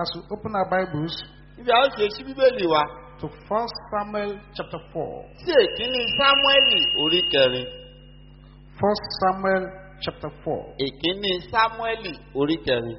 as we open our Bibles Ibi àwọn ṣe ṣí bíbélì wa. to 1 Samuel chapter 4. Sí èkíní Sámúẹ́lì orí kẹrin. 1 Samuel chapter 4. Èkíní Sámúẹ́lì orí kẹrin.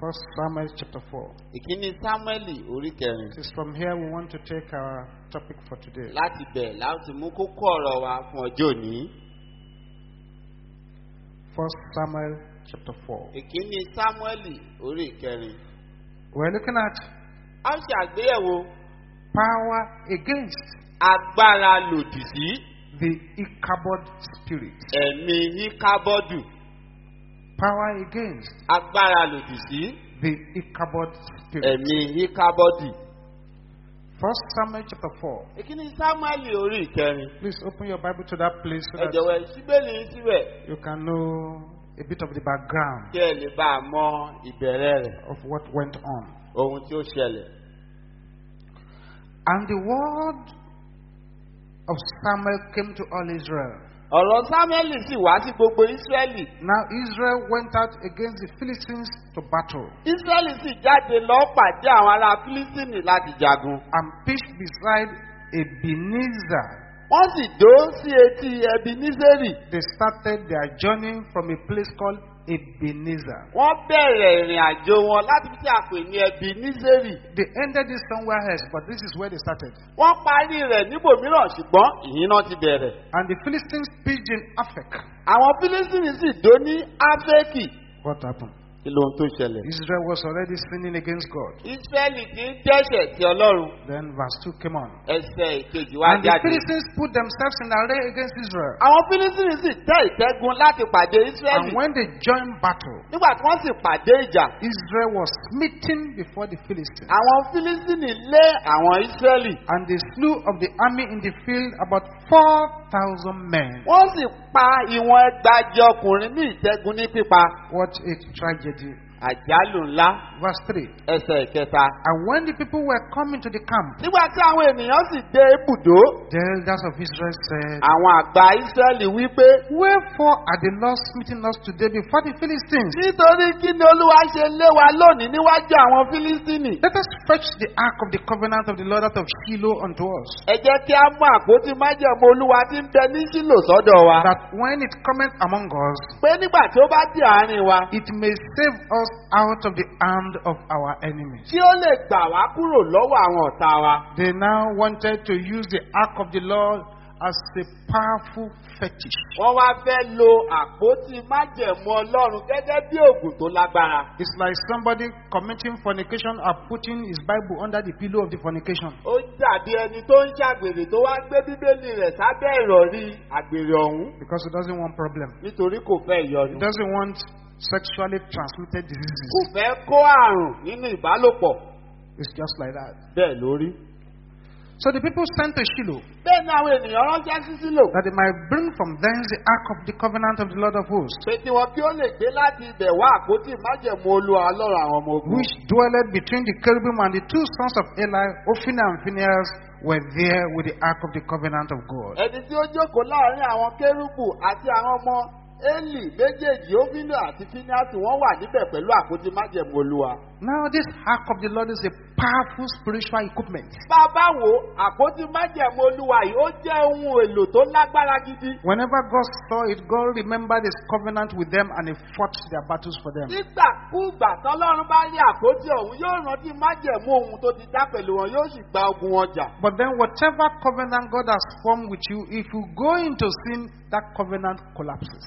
1 Samuel chapter 4. Èkíní Sámúẹ́lì orí kẹrin. It is from here we want to take our topic for today. Láti bẹ̀ láti mú kókó ọ̀rọ̀ wa fún ọjọ́ òní. 1 Samuel chapter 4. Èkíní Sámúẹ́lì orí kẹrin. We're looking at A ṣe àgbéyẹ̀wò power against agbára lòdì sí the Ichabod spirit. ẹ̀mí Híkábọ́dù. Power against Agbára lòdì sí the Ichabod spirit. ẹ̀mí Híkábọ́dù. 1 Samuel chapter 4. Èkíní Sámúẹ́lì orí kẹrin. Please open your Bible to that place so that jọ̀wọ́ síbélì síbẹ̀ you can know a bit of the background kí ẹ lè bá a mọ ìbẹ̀rẹ̀ rẹ̀. of what went on. ohun tí ó ṣẹlẹ̀. And the word of Samuel came to all Israel. Ọ̀rọ̀ sámẹ́lì sì wá sí gbogbo ísírẹ́lì. Now Israel went out against the Philistines to battle ísírẹ́lì sì jáde lọ pàdé àwọn ará fílístínì láti jagun. and pitched beside Ebenezer. wọ́n sì dó sí etí nísẹ́rì. They started their journey from a place called Ebenezer. wọ́n bẹ̀rẹ̀ ìrìn àjò wọn láti fi a pè ní nísẹ́rì. They ended it somewhere else, but this is where they started. wọ́n parí rẹ̀ níbòmíràn ṣùgbọ́n ìyín náà ti bẹ̀rẹ̀. And the Philistines pitched in Aphek. àwọn fílístínì sì dó ní áfẹ́kì. What happened? Kí ló ń tó ṣẹlẹ̀. Israel was already sinning against God. ísírẹ́lì ti ń dẹ́ṣẹ̀ sí ọlọ́run. Then verse 2 came on. ẹsẹ̀ ìkejì wá And the jáde. Philistines put themselves in array against Israel. àwọn fílístínì sì tẹ́ ìtẹ́gun láti pàdé ísírẹ́lì. And when they joined battle, nígbà tí wọ́n sì pàdé ìjà Israel was smitten before the Philistines. àwọn fílístínì lé àwọn ísírẹ́lì And they slew of the army in the field about 4,000 men. wọ́n sì pa ìwọ̀n ẹgbàajì ọkùnrin ní ìtẹ́gun ní pípa What a tragedy. Àjálù ńlá Verse 3. ẹsẹ̀ ìkẹta. And when the people were coming to the camp, nígbà tí àwọn ènìyàn sì dé ibùdó the elders of Israel said, àwọn àgbà ísírẹ́lì wípé Wherefore are the Lord smitten us today before the Philistines? nítorí kí ni olúwa ṣe lé wa lónìí níwájú àwọn fílístínì Let us fetch the ark of the covenant of the Lord out of Shiloh unto us, ẹ jẹ́ kí á mú àpótí májẹ̀mú olúwa tí ń bẹ ní sílò sọ́dọ̀ wa that when it cometh among us, pé nígbà tí ó bá dé àárín wa it may save us out of the hand of our enemies. tí ó lè gbà wá kúrò lọ́wọ́ àwọn ọ̀tá wa. They now wanted to use the ark of the Lord as a powerful fetish. wọ́n wá fẹ́ lo àpótí májẹ̀mú ọlọ́run gẹ́gẹ́ bí òògùn tó lágbára. It's like somebody committing fornication or putting his Bible under the pillow of the fornication. ó dàbí ẹni tó ń ṣàgbèrè tó wá gbé bíbélì rẹ̀ sábẹ́ ìrọ̀rí àgbèrè ọ̀hún Because he doesn't want problem. nítorí kò fẹ́ He ìyọnu. doesn't want sexually transmitted kò diseases. fẹ́ kó àrùn nínú ìbálòpọ̀ It's just like that. bẹ́ẹ̀ lórí. So the people sent to Shiloh bẹ́ẹ̀ ni àwọn ènìyàn ránṣẹ́ sí sílò that they might bring from thence the ark of the covenant of the Lord of hosts, pé tí wọn kí ó lè gbé láti ibẹ̀ wá àpótí májẹ̀mú olúwa ọlọ́run àwọn ọmọ ogun. which dwelled between the cherubim and the two sons of Eli, Ophina and Phineas, were there with the ark of the covenant of God. Eli méjèèjì ófínà àti fíníàtì wọn wà níbẹ̀ pẹ̀lú àpótí májẹ̀mú olúwa. Now, this ark of the Lord is a powerful spiritual equipment. bá a bá wo àpótí májẹ̀mú olúwa yìí ó jẹ́ ohun èlò tó lágbára gidi. Whenever God saw it, God remembered his covenant with them and he fought their battles for them. nígbàkúùgbà tọ́lọ́run bá rí àpótí ọ̀hún yóò rántí májẹ̀mú ohun tó ti dá pẹ̀lú wọn yóò sì gba ogun wọn jà. But then, whatever covenant God has formed with you, if you go into sin, that covenant collapses.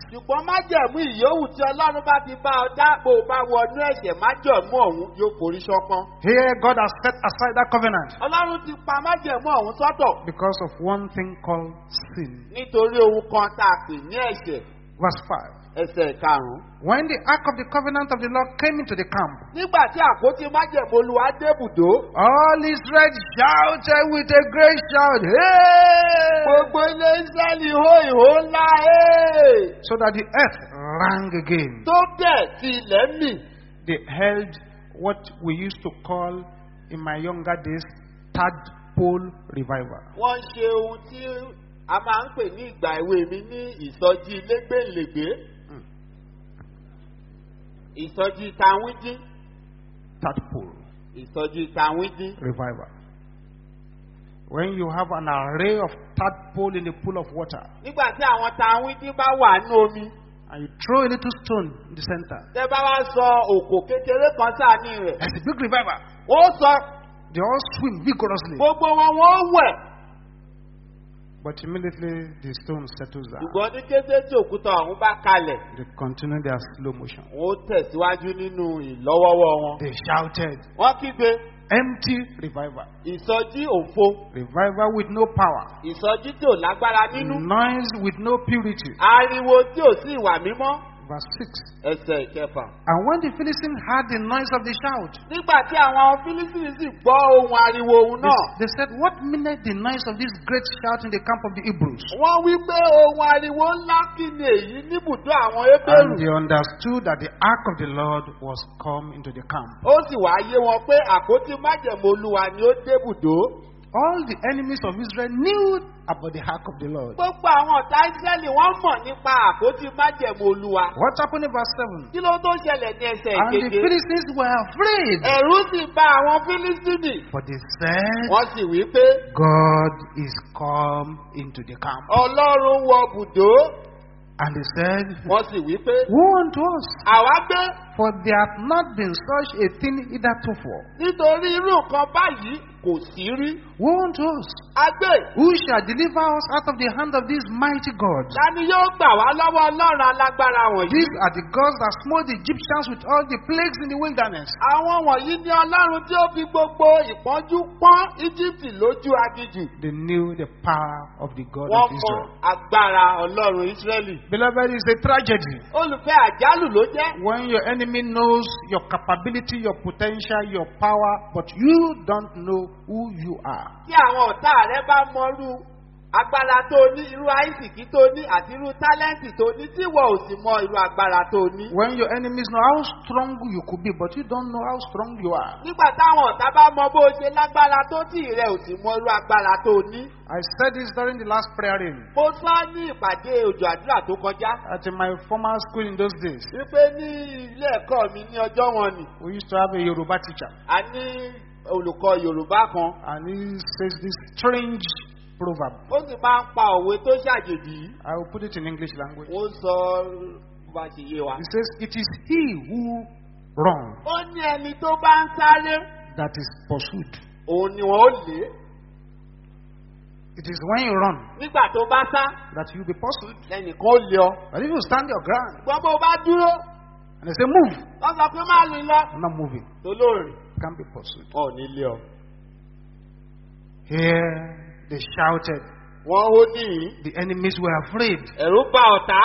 Ọ̀hún yóò forí ṣọpọ́n. Here, God has set aside that covenant ọlọ́run ti pa májẹ̀mú ọ̀hún sọ́tọ̀ because of one thing called sin. nítorí ohun kan tá a pè ní ẹ̀ṣẹ̀ Verse 5. ẹsẹ̀ karùn-ún. When the ark of the covenant of the Lord came into the camp, nígbà tí àpótí májẹ̀mú olúwa débùdó all Israel shouted with a great shout, gbogbo ilé israẹli hó ìhó ńlá So that the earth rang again. tó bẹ̀ tí ilẹ̀ mì They held what we used to call in my younger days tadpole revival. wọ́n ṣe ohun tí a máa ń pè ní ìgbà ìwé mi ní ìsọjí lẹ́gbẹ̀lẹ́gbẹ̀ ìsọjí tàwíndín Tadpole ìsọjí tàwíndín. revival. When you have an array of tadpole in a pool of water nígbà tí àwọn tàwíndín bá wà ní omi and you throw a little stone in the center, tẹ́ bá wá sọ òkò kékeré kan sáàní rẹ̀ there's a big revival. ó sọ They all swim vigorously, gbogbo wọn wọ́n wẹ̀ but immediately the stone settles down. ṣùgbọ́n ní kété tí òkúta ọ̀hún bá kalẹ̀ They continue their slow motion. wọ́n tẹ̀síwájú nínú ìlọ́wọ́wọ́ wọn. They shouted, wọ́n kígbe empty revival. ìsọjí òfo Revival with no power. ìsọjí tí ò lágbára nínú Noise with no purity. ariwo tí ò sí ìwà mímọ́ Verse 6. ẹsẹ̀ ìkẹfà. And when the Philistines heard the noise of the shout, nígbà tí àwọn fílísìnì sì gbọ́ ohun ariwo they, náà they said, What meaneth the noise of this great shout in the camp of the Hebrews? wọ́n wí pé ohun ariwo ńlá kí ni èyí níbùdó àwọn And ébèrú they understood that the ark of the Lord was come into the camp. ó sì wá yé wọn pé àkótí májẹ̀mú olúwa ni ó débùdó All the enemies of Israel knew about the ark of the Lord. gbogbo àwọn ọ̀tá ísírẹ́lì wọ́n mọ̀ nípa àkótí májẹ̀mú olúwa What happened in verse 7? kí ló tó ṣẹlẹ̀ ní ẹsẹ̀ And the Philistines were afraid. ẹ̀rú sì bà àwọn fílísìnì But they said, wọ́n sì wí pé God is come into the camp. ọlọ́run wọ bùdó And they said, wọ́n sì wí pé Woe unto us, àwa gbé for there hath not been such a thing hitherto. nítorí irú nǹkan báyìí kò sí rí unto us, a gbé who shall deliver us out of the hand of these mighty gods? Tani yóò gbà wá lọ́wọ́ ọlọ́run alágbára wọ̀nyí? These are the gods that smote the Egyptians with all the plagues in the wilderness. Àwọn wọ̀nyí ní ọlọ́run tí ó fi gbogbo ìpọ́njú pọ́n Íjíbítì lójú agijù. They knew the power of the God Wọ́n of mọ Israel. agbára ọlọ́run Ísírẹ́lì. Beloved, it's a tragedy Olùfẹ́ àjálù ló jẹ́. when your enemy knows your capability, your potential, your power, but you don't know who you are. Tí àwọn ọ̀tá rẹ bá mọrú agbára tó ní, irú àìsìkí tó ní àti irú tálẹ́ǹtì tó ní, tí wọ́n ò sì mọ irú agbára tó ní. When your enemies know how strong you could be, but you don't know how strong you are. Nígbà táwọn ọ̀tá bá mọ bó ṣe lágbára tó tí rẹ ò sì mọ irú agbára tó ní. I said this during the last prayer in Mo sọ ní ìpàdé òjò àdúrà tó kọjá. at my former school in those days. wípé ní ilé ẹ̀kọ́ mi ní ọjọ́ wọn ni We used to have a Yoruba teacher, a ní olùkọ́ yorùbá kan and he says this strange proverb. ó sì máa ń pa òwe tó ṣàjèjì I will put it in English language. ó sọ bá ṣe yé wa. He says, It is he who runs ó ní ẹni tó bá ń sáré that is pursued. òun ni wọn ó lé It is when you run nígbà tó bá sá that you'll be pursued. ẹnìkan ó lé ọ. But if you stand your ground gbọ́n bó bá dúró and they say, Move, wọ́n sọ pé má rìn lọ I'm not moving, tó lóòrìn you can't be pursued. ọ̀ ní lé ọ. Here they shouted. wọ́n ó níyìn The enemies were afraid. ẹ̀rú bá ọ̀tá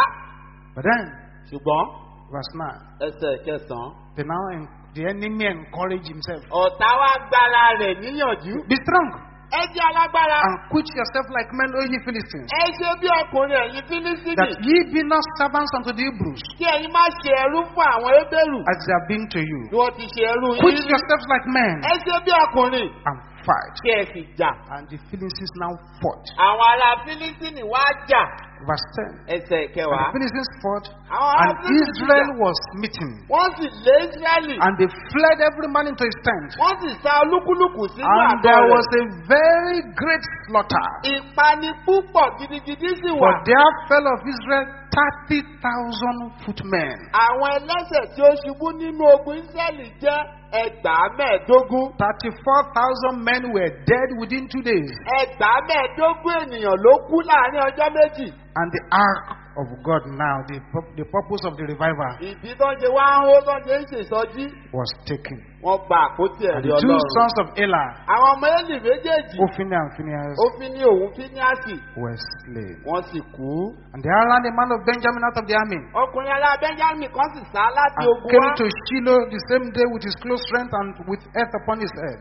But then, ṣùgbọ́n verse 9, ẹsẹ̀ kẹsàn-án the, now en- the enemy encouraged himself. ọ̀tá wa gbára rẹ̀ níyànjú Be strong ẹ jẹ́ alágbára. and quit yourself like men, O ye Philistines. ẹ ṣe bí ọkùnrin ẹ̀yin fílísìnì That ye be not servants unto the Hebrews, kí ẹ̀yin má ṣe ẹrú fún àwọn ébèrú as they have been to you. bí wọ́n ti ṣe ẹrú Quit yín rí. yourselves like men ẹ ṣe bí ọkùnrin and fight. kí ẹ sì jà. And the Philistines now fought. àwọn ará fílísìnì wá jà Verse 10. ẹsẹ̀ And kẹwàá. the Philistines fought, àwọn ará and fílísìnì Israel jà was smitten. wọ́n sì lé ísírẹ́lì And they fled every man into his tent. wọ́n sì sa olúkúlùkù sínú And àgọ́ there rẹ̀. was a very great slaughter. ìpani púpọ̀ gidigidi sì wà. For there fell of Israel thirty thousand footmen. àwọn ẹlẹ́sẹ̀ tí ó ṣubú nínú ogun ísírẹ́lì jẹ́ ẹgbàá mẹ́ẹ̀ẹ́dógún. Thirty-four thousand men were dead within two days. ẹgbàá mẹ́ẹ̀ẹ́dógún ènìyàn ló kú láàárín ọjọ́ méjì. And the ark of God now, the, the purpose of the revival, was taken. And the two sons of méjèèjì Ophini and fíníàsì were slain. And there ran a man of Benjamin out of the army and came to Shiloh the same day with his close strength and with earth upon his head.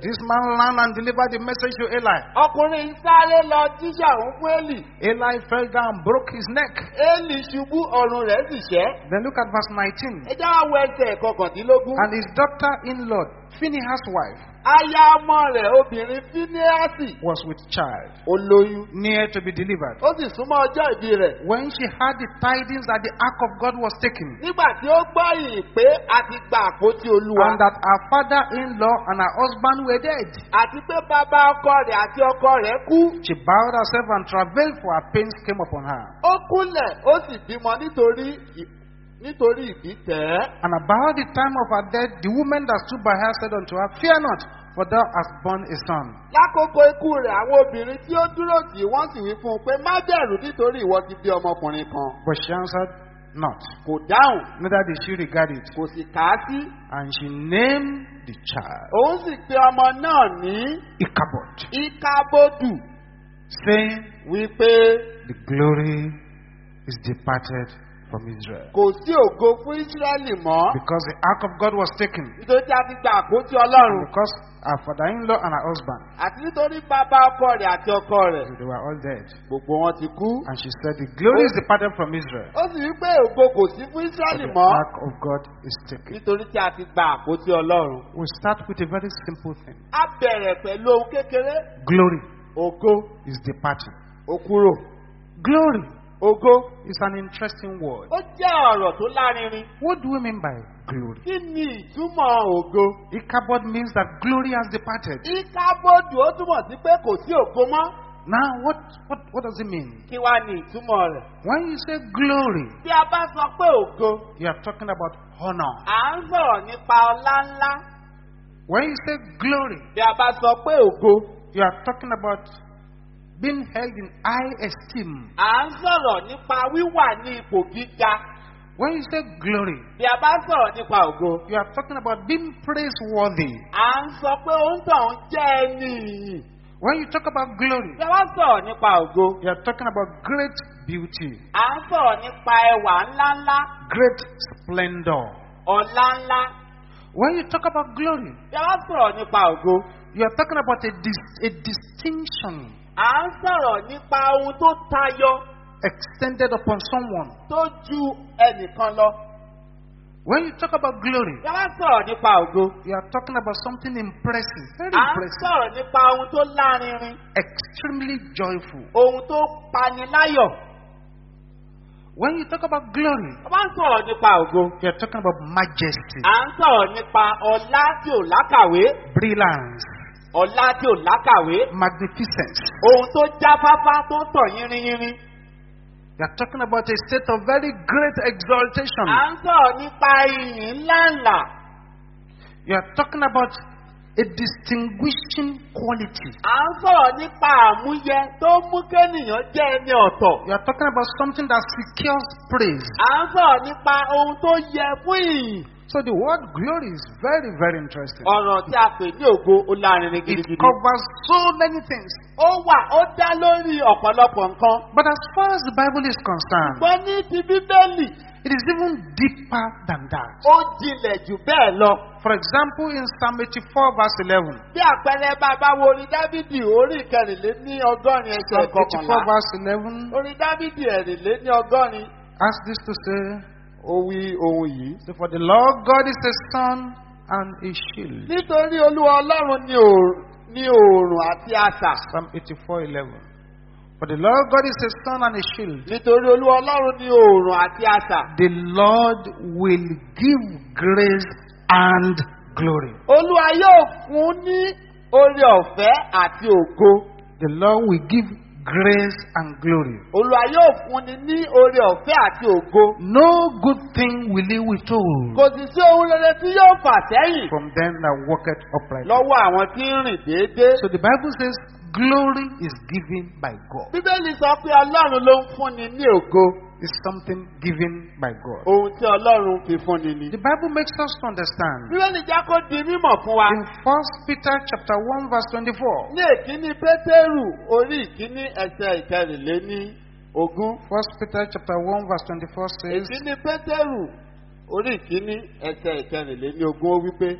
This man ran and delivered the message to Eli. ọkùnrin sáré lọ jíjà òun fún élì. Eli fell down, broke his neck. élì ṣubú ọrùn rẹ̀ sì ìṣẹ́. Then look at verse 19. ẹ já wá wo ẹsẹ̀ kọkàndínlógún. And his daughter-in-law, Phinehas' wife, aya ọmọ rẹ̀ obìnrin fíníásì was with child, ó lóyún. near to be delivered. ó sì súnmọ́ ọjọ́ ìbí rẹ̀. When she heard the tidings that the ark of God was taken, nígbà tí ó gbọ́ ìyìn pé a ti gba àpótí olúwa. and that her father-in-law and her husband were dead, àti pé bàbá ọkọ rẹ̀ àti ọkọ rẹ̀ kú. she bowed herself and travailed, for her pains came upon her. ó kúnlẹ̀ ó sì bímọ nítorí nítorí ìbí tẹ̀. And about the time of her death, the woman that stood by her said unto her, Fear not, for thou hast borne a son. lákòókò ikú rẹ̀ àwọn obìnrin tí ó dúró tì í wọ́n sì wí fún un pé má bẹ̀rù nítorí ìwọ ti bí ọmọkùnrin kan. But she answered not, kò dáhùn neither did she regard it. kò sì kà á sí. And she named the child òun sì pe ọmọ náà ní Ichabod, ìkábódù saying, wípé The glory is departed from Israel. kò sí ògo fún ísírẹ́lì mọ́ Because the ark of God was taken, nítorí tí a ti gba àpótí and because her father-in-law and her husband, àti nítorí bàbá ọkọ rẹ̀ àti ọkọ rẹ̀ they were all dead. gbogbo wọn ti kú. And she said, The glory is departed from Israel. ó sì wí pé ògo kò sí fún For ísírẹ́lì the ark of God is taken. nítorí tí a ti gba àpótí ọlọ́run. We start with a very simple thing. a bẹ̀rẹ̀ pẹ̀lú ohun kékeré Glory ògo is departing. ó kúrò. Glory ògo is an interesting word. ó jẹ́ ọ̀rọ̀ tó lárinrin. What do we mean by glory? kí ni ìtumọ̀ ògo? Ichabod means that glory has departed. ìkábòdù ó túmọ̀ sí pé kò sí ògo mọ́. Now, what, what, what does it mean? kí wá ní ìtumọ̀ rẹ̀? When you say glory, bí a bá sọ pé ògo you are talking about honor. à ń sọ̀rọ̀ nípa ọlá ńlá. When you say glory, bí a bá sọ pé ògo you are talking about being held in high esteem. à ń sọ̀rọ̀ nípa wíwà ní ipò gíga. When you say glory, bí a bá sọ̀rọ̀ nípa ògo you are talking about being praiseworthy. à ń sọ pé òun tàn jẹ́ ẹni ìyìn. When you talk about glory, bí a bá sọ̀rọ̀ nípa ògo you are talking about great beauty, à ń sọ̀rọ̀ nípa ẹwà ńláńlá great splendor. ọ̀la ńlá. When you talk about glory, bí a bá sọ̀rọ̀ nípa ògo you are talking about a, dis- a distinction à ń sọ̀rọ̀ nípa ohun tó tayọ extended upon someone. tó ju ẹnìkan lọ. When you talk about glory, you are talking about something impressive, very impressive, extremely joyful. When you talk about glory, you are talking about majesty, brilliance, ọlá tí ò lákàwé magnificence. ohun tó jáfáfá tó tọ̀ yínrínyínrín. You are talking about a state of very great exaltation. à ń sọ̀rọ̀ nípa ìyìn ńláńlá. You are talking about a distinguishing quality. à ń sọ̀rọ̀ nípa àmúyẹ tó mú kéènìyàn jẹ́ ẹni ọ̀tọ̀. You are talking about something that secures praise. à ń sọ̀rọ̀ nípa ohun tó yẹ fún ìyìn. So the word glory is very, very interesting. ọ̀rọ̀ tí a pè ní ògo ó lárinrin It gidigidi. covers so many things. ó wà ó dá lórí ọ̀pọ̀lọpọ̀ nǹkan. But as far as the Bible is concerned, ṣùgbọ́n ní ti bíbélì it is even deeper than that. ó jinlẹ̀ jù bẹ́ẹ̀ lọ. For example, in Psalm 84, verse 11, bí àpẹẹrẹ bàbá wo orin dávidi orí ìkẹrìnléní ọgọ́rin ẹsẹ̀ Psalm 84, kọkànlá. verse 11, orin dávidi ẹ̀rìnléní ọgọ́rin has this to say, ó wí ohun yìí. So for the Lord God is a sun and a shield. nítorí olúwa ọlọ́run òòrùn ní òòrùn àti asà. Psalm 84, 11. For the Lord God is a sun and a shield. nítorí olúwa ọlọ́run ní òòrùn àti asà. The Lord will give grace and glory. olúwa yóò fún ní oore ọ̀fẹ́ àti ògo. The Lord will give grace and glory. olúwa yóò fún ni ní oore ọ̀fẹ́ àti ògo. No good thing will he withhold kò sì sí ohun rere tí yóò fà sẹ́yìn from them that walketh uprightly. lọ́wọ́ àwọn tí ń rìn déédéé. So the Bible says glory is given by God. bíbélì sọ pé ọlọ́run ló ń fúnni ní ògo. It's something given by God. ohun tí ọlọ́run fi fúnni ni. The Bible makes us understand. bíbélì já kó di mímọ̀ fún wa. In 1 Peter chapter 1 verse 24. ní èkíní pétérù orí ìkíní ẹsẹ̀ ìkẹrìnléní ogún. 1 Peter chapter 1 verse 24 says, èkíní pétérù orí ìkíní ẹsẹ̀ ìkẹrìnléní ogún ó wípé.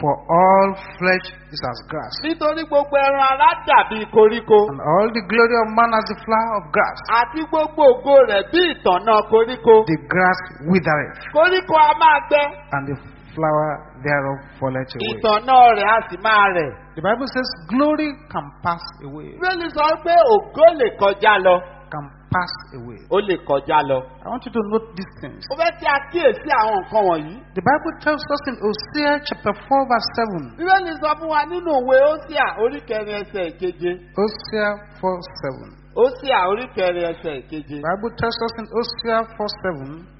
For all flesh is as grass, nítorí gbogbo ẹran ara dàbí koríko. And all the glory of man as the flower of grass. àti gbogbo ògo rẹ̀ bí ìtànná koríko. The grass withereth, koríko a máa gbẹ. And the flower thereof falleth away. ìtànná rẹ̀ a sì máa rẹ̀. The Bible says glory can pass away, bíbélì sọ pé ògo lè kọjá lọ. Can pass away. ó lè kọjá lọ. I want you to note these things. ó fẹ́ kí a kíyèsí àwọn nǹkan wọ̀nyí. The Bible tells us in Hosea chapter 4 verse 7. bíbélì sọ fún wa nínú òwe ósíà orí kẹrin ẹsẹ̀ ìkeje Hosea 4 7. ósíà orí kẹrin ẹsẹ̀ ìkeje. The Bible tells us in Hosea 4 7.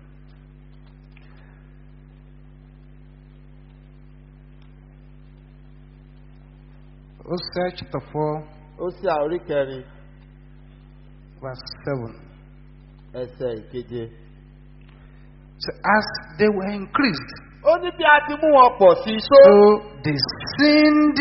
Hosea chapter 4 ósíà orí kẹrin verse 7. ẹsẹ̀ ìkeje. So as they were increased, ó ní bí a ti mú wọn pọ̀ sí i tó. so they sinned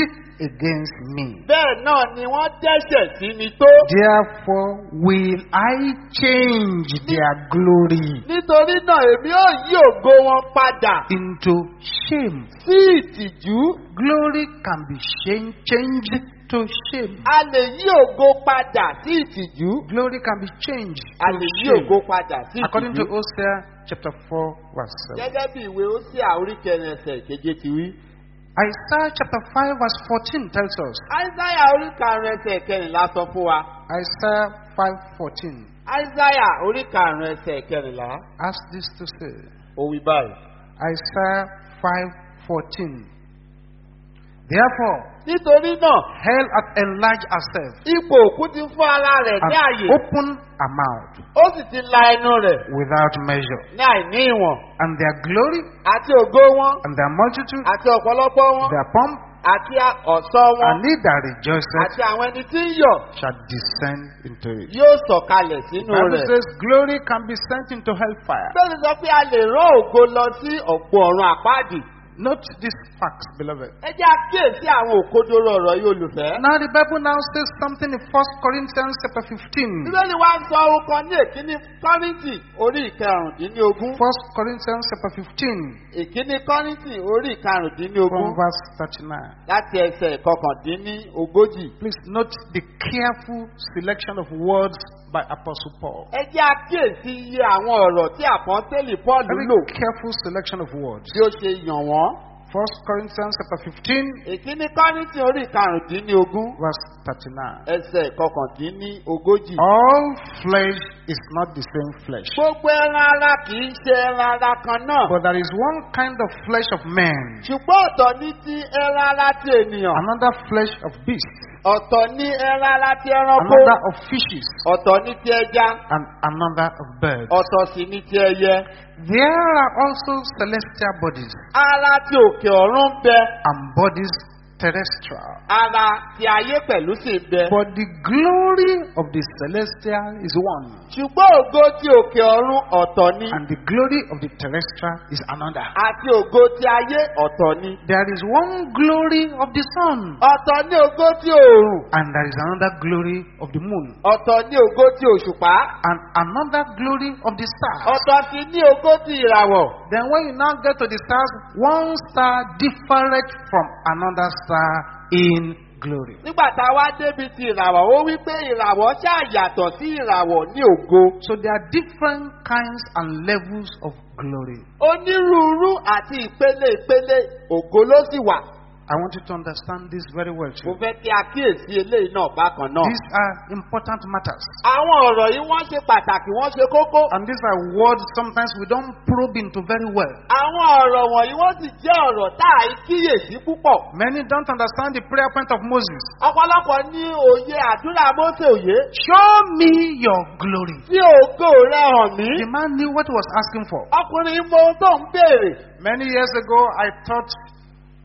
against me. bẹ́ẹ̀ náà ni wọ́n dẹ́ṣẹ̀ sí mi tó. Therefore will I change their glory nítorí náà èmi ò yí ògo wọn padà into shame. sí ìtìjú. Glory can be changed to shame. a lè yí ògo padà sí ìtìjú. Glory can be changed a to lè yí shame. ògo padà sí According to ìtìjú. Hosea chapter 4 verse 7. gẹ́gẹ́ bí ìwé ósíà orí kẹrin ẹsẹ̀ ti wí. Isaiah chapter 5 verse 14 tells us. Aísáyà orí karùn-ún ẹsẹ̀ kẹrìnlá sọ fún wa. Isaiah 5:14 Aísáyà orí karùn-ún ẹsẹ̀ kẹrìnlá. has this to say. Ó wí báyìí. Isaiah 5:14. Therefore, Nítorí náà, hell hath enlarged herself ipò òkú ti fún ara rẹ̀ ní and àyè. opened her mouth Ó sì ti la ẹnu rẹ̀ without measure, ní àìní ìwọ̀n. and their glory Àti ògo wọn, and their multitude, àti ọ̀pọ̀lọpọ̀ wọn, their pomp, àti ọ̀ṣọ́ wọn, and he that rejoiceth àti àwọn ẹni tí ń yọ̀ shall descend into it. yóò sọ̀kalẹ̀ sínú Bible rẹ̀. says glory can be sent into hellfire. Bẹ́ẹ̀ni sọ pé a lè rán ògo lọ sí ọ̀pọ̀ ọ̀run àpáàdì. Note these facts, beloved. Ẹ jẹ́ àkíyèsí àwọn òkodoro ọ̀rọ̀ yìí olùfẹ́. Now the Bible now says something in 1 Corinthians chapter 15. Bíbélì wa ń sọ ohun kan ní èkíní Kọ́ríńtì orí ìkarùndínlógún. 1 Corinthians chapter 15 Èkíní Kọ́ríńtì orí from ìkarùndínlógún verse 39. láti ẹsẹ̀ ìkọkàndínlógójì. Please note the careful selection of words by Apostle Paul. Ẹ jẹ́ àkíyèsí iye àwọn ọ̀rọ̀ tí àpọ́ntélì Paul Very lò careful selection of words. bí ó ṣe yàn wọ́n. 1 Corinthians chapter 15 Èkíní Kọ́ríńtì orí ìkarùndínlógún verse 39. ẹsẹ̀ ìkọkàndínlógójì. All flesh is not the same flesh. Gbogbo ẹran ara kì í ṣe ẹran ara kan náà. But there is one kind of flesh of man, Ṣùgbọ́n ọ̀tọ̀ ní ti ẹran ara ti ènìyàn. another flesh of beasts, Ọ̀tọ̀ ní ẹran ara ti ẹranko. another of fishes, Ọ̀tọ̀ ní ti ẹja. and another of birds. Ọ̀tọ̀ sì ní ti ẹyẹ. There are also celestial bodies Ara ti òkè ọ̀run bẹ. and bodies terrestrial. Ara ti ayé pẹ̀lú sì bẹ. But the glory of the celestial is one, Ṣùgbọ́n ògo ti òkè ọ̀run ọ̀tọ̀ ni. and the glory of the terrestrial is another. Àti ògo ti ayé ọ̀tọ̀ ni. There is one glory of the sun, Ọ̀tọ̀ ní ògo ti òòrùn. and there is another glory of the moon, Ọ̀tọ̀ ní ògo ti òṣùpá. and another glory of the stars. Ọ̀tọ̀ sì ní ògo ti ìràwọ̀. Then when you now get to the stars, one star different from another star in glory. Nígbà tá a wá débi ti ìràwọ̀, ó wí pé ìràwọ̀ ṣáà yàtọ̀ sí ìràwọ̀ ní ògo. So there are different kinds and levels of glory. Onírúurú àti ìpele ìpele ògo ló sì wà. I want you to understand this very well. Mo Too. fẹ́ kí a kíyèsí eléyìí náà bákan náà. These are important matters. Àwọn ọ̀rọ̀ yìí wọ́n ṣe pàtàkì, wọ́n ṣe kókó. And these are words sometimes we don't probe into very well. Àwọn ọ̀rọ̀ wọ̀nyí wọ́n sì jẹ́ ọ̀rọ̀ tá à ń kíyèsí púpọ̀. Many don't understand the prayer point of Moses. Ọ̀pọ̀lọpọ̀ ní òye àdúrà Mósè òye. Show me your glory. Tí ògo rẹ̀ hàn mí. The man knew what he was asking for. Ọkùnrin mọ ohun tó ń béèrè. Many years ago, I taught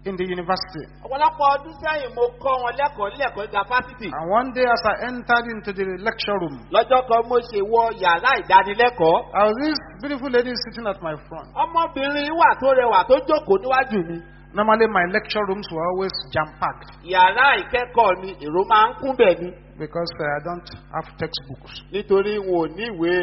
in the university. Ọ̀pọ̀lọpọ̀ ọdún sẹ́yìn mo kọ́ wọn lẹ́kọ̀ọ́ nílẹ̀kọ́ gíga fásitì. And one day, as I entered into the lecture room, Lọ́jọ́ kan mo ṣe wọ yàrá ìdánilẹ́kọ̀ọ́. I was this beautiful lady sitting at my front. Ọmọbìnrin wà tó rẹwà tó jókòó níwájú mi. Normally, my lecture rooms were always jam packed Yàrá ìkẹ́kọ̀ọ́ mi èrò máa ń kún bẹ̀ ni. because uh, I don't have textbooks. Nítorí wọn ò ní ìwé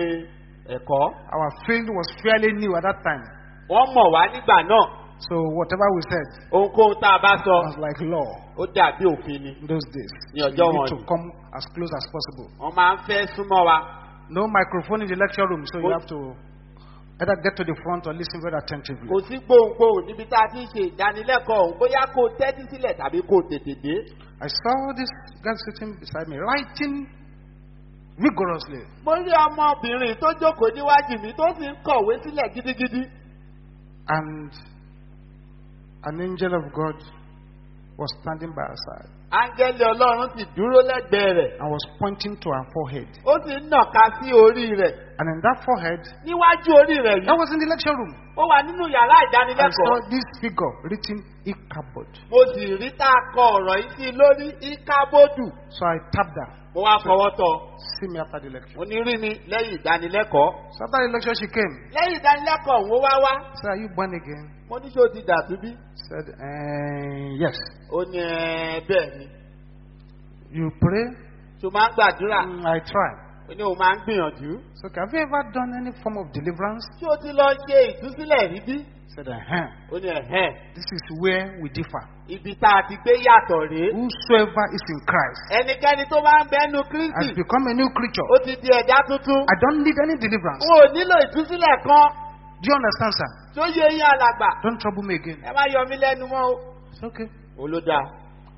ẹ̀kọ́. Our field was fairly new at that time. Wọ́n mọ̀ wá nígbà náà. So whatever we said ohunkóhun tá a bá sọ was like law ó dàbí òfin ni those days. Ní ọjọ́ you need to come as close as possible. wọ́n máa ń fẹ́ súnmọ́ wa No microphone in the lecture room, so you have to either get to the front or listen very attentively. kò sí gbohùngbohùn níbi tá a ti ń ṣe ìdánilẹ́kọ̀ọ́ ọ̀hún bóyá kó o tẹ́tí sílẹ̀ tàbí kó o tètè dé. I saw this guy sitting beside me, writing vigorously. mo rí ọmọbìnrin tó jókòó níwájú mi tó sì ń kọ̀wé sílẹ̀ gidigidi. And an angel of God was standing by her side. Áńgẹ́lì ọlọ́run sì dúró lẹ́gbẹ̀ẹ́ rẹ̀. And was pointing to her forehead. ó sì ń nàka sí orí rẹ̀ And in that forehead, níwájú orí rẹ̀ that yìí was in the lecture room. ó wà nínú yàrá I saw ìdánilẹ́kọ̀ọ́ this figure written Ichabod. mo sì rí tá a kọ ọ̀rọ̀ yìí sí i lórí ìkábódù So I tapped her. mo wá fọwọ́ tọ̀ See me after the lecture. mo ní rí mi lẹ́yìn ìdánilẹ́kọ̀ọ́ So after the lecture, she came. lẹ́yìn ìdánilẹ́kọ̀ọ́ ó wá wá Said, Are you born again? mo ní ṣé o ti dàtú bí Said, uh, Yes. ó ní ẹ bẹ́ẹ̀ ni You pray? tó máa ń gbàdúrà Mm, I try. Ó ní òun máa ń gbìyànjú So, have you ever done any form of deliverance? ṣé o ti lọ ṣe ìtúsílẹ̀ rí bí Said, uh-huh. ó ní ẹ̀hẹ́n This is where we differ. ibi tá a ti gbé yàtọ̀ rèé Whosoever is in Christ ẹnikẹ́ni tó bá ń bẹ́nu has kristi become a new creature. ó ti di ẹ̀dá tuntun I don't need any deliverance. n ò nílò ìtúsílẹ̀ kan Do you understand, sir? tó yé yín alàgbà Don't trouble me again. ẹ má yọ mí lẹ́nu mọ́ o. It's okay. olódà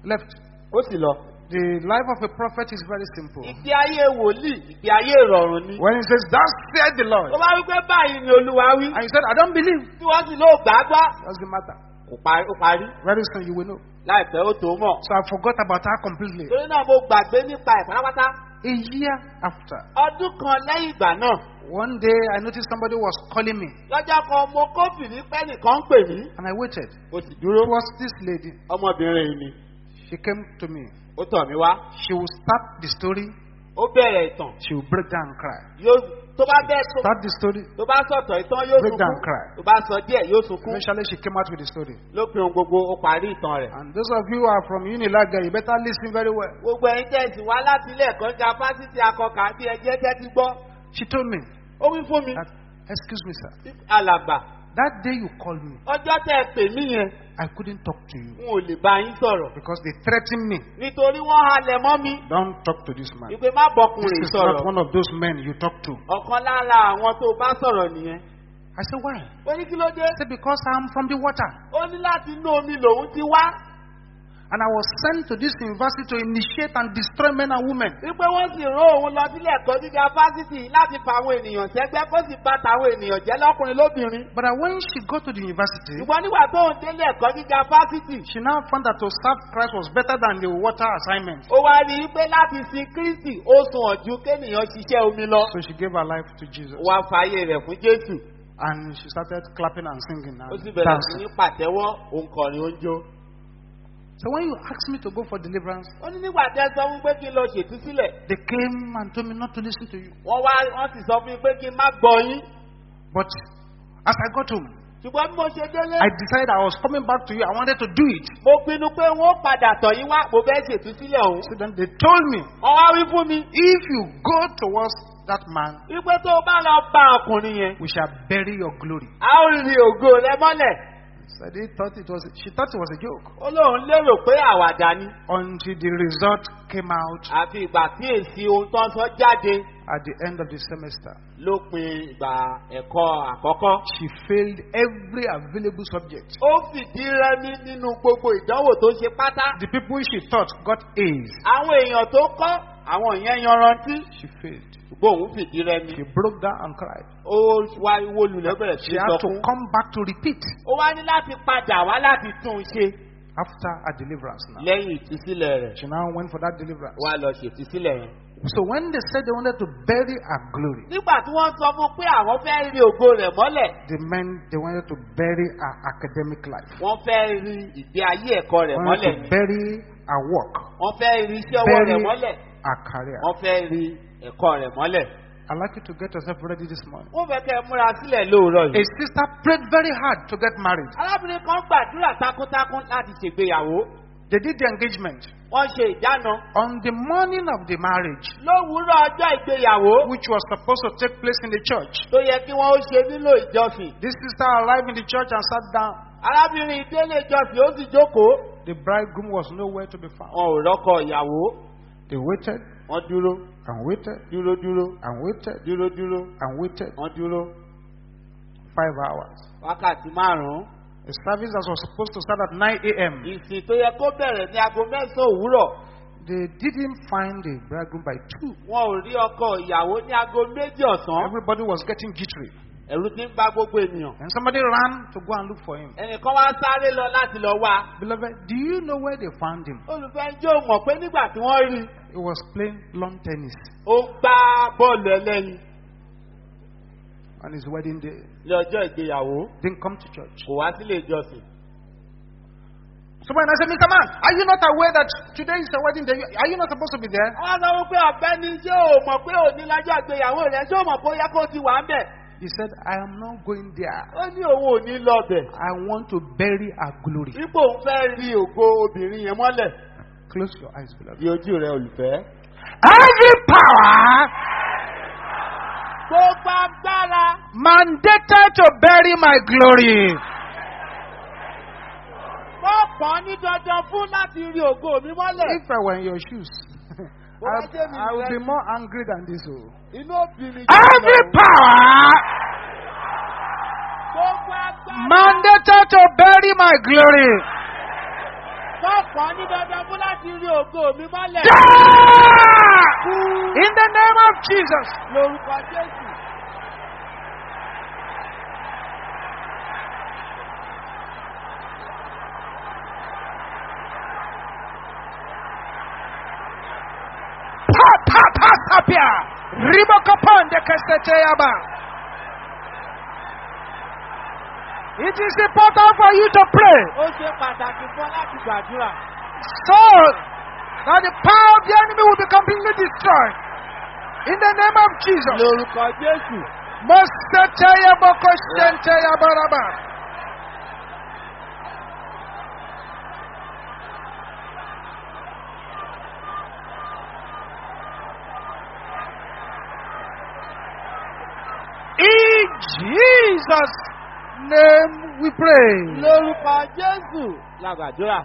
Left. ó sì lọ. The life of a prophet is very simple. ìgbé ayé wòlíì ìgbé ayé ìrọ̀rùn ni. When he says, Thus said the Lord, tó bá wí pé báyìí ni olúwa wí and he said, I don't believe, tí wọ́n sì lóò gbàgbá what's the matter? kò parí ó parí Very soon you will know. láìpẹ́ ó tó mọ̀. So I forgot about her completely. torí náà mo gbàgbé nípa ẹ̀ pátápátá. A year after, ọdún kan lẹ́yìn ìgbà náà one day I noticed somebody was calling me, lọ́jọ́ kan mo kófìrí pẹ́ nìkan ń pè mí. and I waited. mo sì It dúró. was this lady. ọmọbìnrin yìí ni She came to me. Ó tọ̀ mí wá. She will start the story. ó bẹ̀rẹ̀ ìtàn She will break down and cry. yóò tó bá bẹ́ẹ̀ tó Start the story. tó bá sọ̀tọ̀ ìtàn yóò Break down, sunkún cry. tó bá sọ díẹ̀ yóò sunkún Eventually, she came out with the story. lópin ohun gbogbo ó parí ìtàn rẹ̀. And those of you who are from Unilaga, you better listen very well. gbogbo ẹ̀yin tẹ̀sí wá láti ilé ẹ̀kọ́ ga fásitì akọkà bí ẹjẹ́ tẹ́tí gbọ́ She told me, ó wí fún mi Excuse me, sir. alàgbà That day you called me, ọjọ́ tẹ́ ẹ pè mí yẹn I couldn't talk to you n ò lè bá yín sọ̀rọ̀ because they threatened me. nítorí wọ́n halẹ̀ mọ́ mi Don't talk to this man. ìpè má This bọkùnrin is sọ̀rọ̀ not one of those men you talk to. ọ̀kan lára àwọn tó bá sọ̀rọ̀ nìyẹn I said, Why? ó ní kí ló dé I said, Because I'm from the water. ó ní láti inú omi lòun ti wá And I was sent to this university to initiate and destroy men and women. wípé wọ́n sì rán òun lọ sílé ẹ̀kọ́ gíga fásitì láti fa àwọn ènìyàn sẹ́gbẹ́ kó sì bá tàwọn ènìyàn jẹ́ lọ́kùnrin lóbìnrin But when she got to the university, ṣùgbọ́n nígbà tó ń délé ẹ̀kọ́ gíga fásitì she now found that to serve Christ was better than the water assignment. ó wá rí i pé láti sin kristi ó sun ọ̀jú kéèyàn ṣiṣẹ́ omi lọ So she gave her life to Jesus. ó wá fààyè rẹ̀ fún jésù And she started clapping and singing ó and sì bẹ̀rẹ̀ sí ní pàtẹ́wọ́ òǹkọ̀rin oúnjó. So when you asked me to go for deliverance, ó ní nígbà tẹ́ sọ fún pé kí n lọ ṣètú sílẹ̀ they came and told me not to listen to you. wọ́n wá wọ́n sì sọ fún mi pé kí n má gbọ́ yín But as I got home, ṣùgbọ́n bí mo ṣe délé I decided I was coming back to you. I wanted to do it. mo pinnu pé wọ́n padà tọ̀ yín wá mo fẹ́ ṣètú sílẹ̀ ọ̀hún. So then they told me, wọ́n wá wí fún mi if you go towards that man, wípé tó o bá lọ bá ọkùnrin yẹn we shall bury your glory. a ó rí ògo rẹ mọ́lẹ̀ They thought it was, she thought it was a joke ó lóun lérò pé àwàdà ni until the result came out àfi ìgbà tí èsì ohun tó ń sọ jáde at the end of the semester. lópin ìgbà ẹ̀kọ́ àkọ́kọ́. She failed every available subject. ó fìdí rẹmi nínú gbogbo ìdánwò tó ṣe pátá. The people she taught got A's. àwọn èèyàn tó kọ́ àwọn yẹn yanrantí. She failed. Ṣùgbọ́n òun fìdí rẹmi. She broke down and cried. ó wá wó lulẹ̀ bẹ̀rẹ̀ sí She had to come back to repeat ó wá ní láti padà wá láti tún un ṣe after her deliverance now. lẹ́yìn ìtúsílẹ̀ rẹ̀. She now went for that deliverance. wá lọ ṣètúsílẹ̀ yẹn. So when they said they wanted to bury her glory, nígbà tí wọ́n sọ fún un pé àwọn fẹ́ rí ògo rẹ̀ mọ́lẹ̀ they wanted to bury her academic life. wọ́n fẹ́ rí ìgbé ayé ẹ̀kọ́ rẹ̀ They mọ́lẹ̀ wanted to bury her work, wọ́n fẹ́ rí iṣẹ́ ọwọ́ bury rẹ̀ mọ́lẹ̀ her career. wọ́n fẹ́ rí Eh, ẹ̀kọ́ rẹ̀ mọ́lẹ̀. I'd like you to get yourself ready this morning. wọ́n fẹ́ kẹ́ ẹ múra sílẹ̀ lóòrọ̀ A sister prayed very hard to get married. arábìnrin kan gbàdúrà takuntakun láti ṣègbéyàwó They did the engagement. wọ́n ṣe ìdáná On the morning of the marriage, lówùúrọ̀ ọjọ́ ìgbéyàwó which was supposed to take place in the church, tó yẹ kí wọ́n ó ṣe nílò ìjọsìn. this sister arrived in the church and sat down. arábìnrin délé ìjọsìn ó sì jókòó. The bridegroom was nowhere to be found. wọn ò rọ́kọ ìyàwó. They waited wọ́n dúró and waited dúró dúró and waited dúró dúró and waited wọ́n dúró five hours. wákàtí márùn-ún. A service that was supposed to start at 9 a.m. ìsìn tó yẹ kó bẹ̀rẹ̀ ní aago mẹ́sàn-án òwúrọ̀. They didn't find the bridegroom by 2. wọn ò rí ọkọ ìyàwó ní aago méjì ọ̀sán. Everybody was getting jittery. Ẹ̀rù ti ń bá. And somebody ran to go and look for him. ẹnìkan wá sáré lọ láti lọ wá. Beloved, do you know where they found him? olùfẹ́ jó mọ̀ pé nígbà tí wọ́n rí i, He was playing lawn tennis ó gbá bọ́ọ̀lù on his wedding day. ìgbéyàwó Didn't come to church. kò wá sílé ìjọsìn. So when I said, Mr. Man, are you not aware that today is a wedding day? Are you not supposed to be there? Ń. He said, I am not going there. ó ní òun ò ní lọ bẹ̀. I want to bury our glory. ipò òun fẹ́ rí ògo obìnrin yẹn mọ́lẹ̀. Close your eyes, beloved. di ojú rẹ olùfẹ́. Every power gbogbo agbára mandated to bury my glory. wọ́n pọ̀ ní dandan fún láti rí ògo mi mọ́lẹ̀. If I were in your shoes, I, I would be more angry than this. Oh. Every power mandated to bury my glory. Die! In the name of Jesus. lórúkọ jésù. Pa pa pa sapia. Ribokoponde keseteyaba. It is important for you to pray ó ṣe pàtàkì fún ọ láti gbàdúrà. so that the power of the enemy will be completely destroyed. In the name of Jesus. lórúkọ jésù. Moseteyabokoshenteyabaraba. In Jesus' name we pray. lórúkọ jésù la gbàdúrà.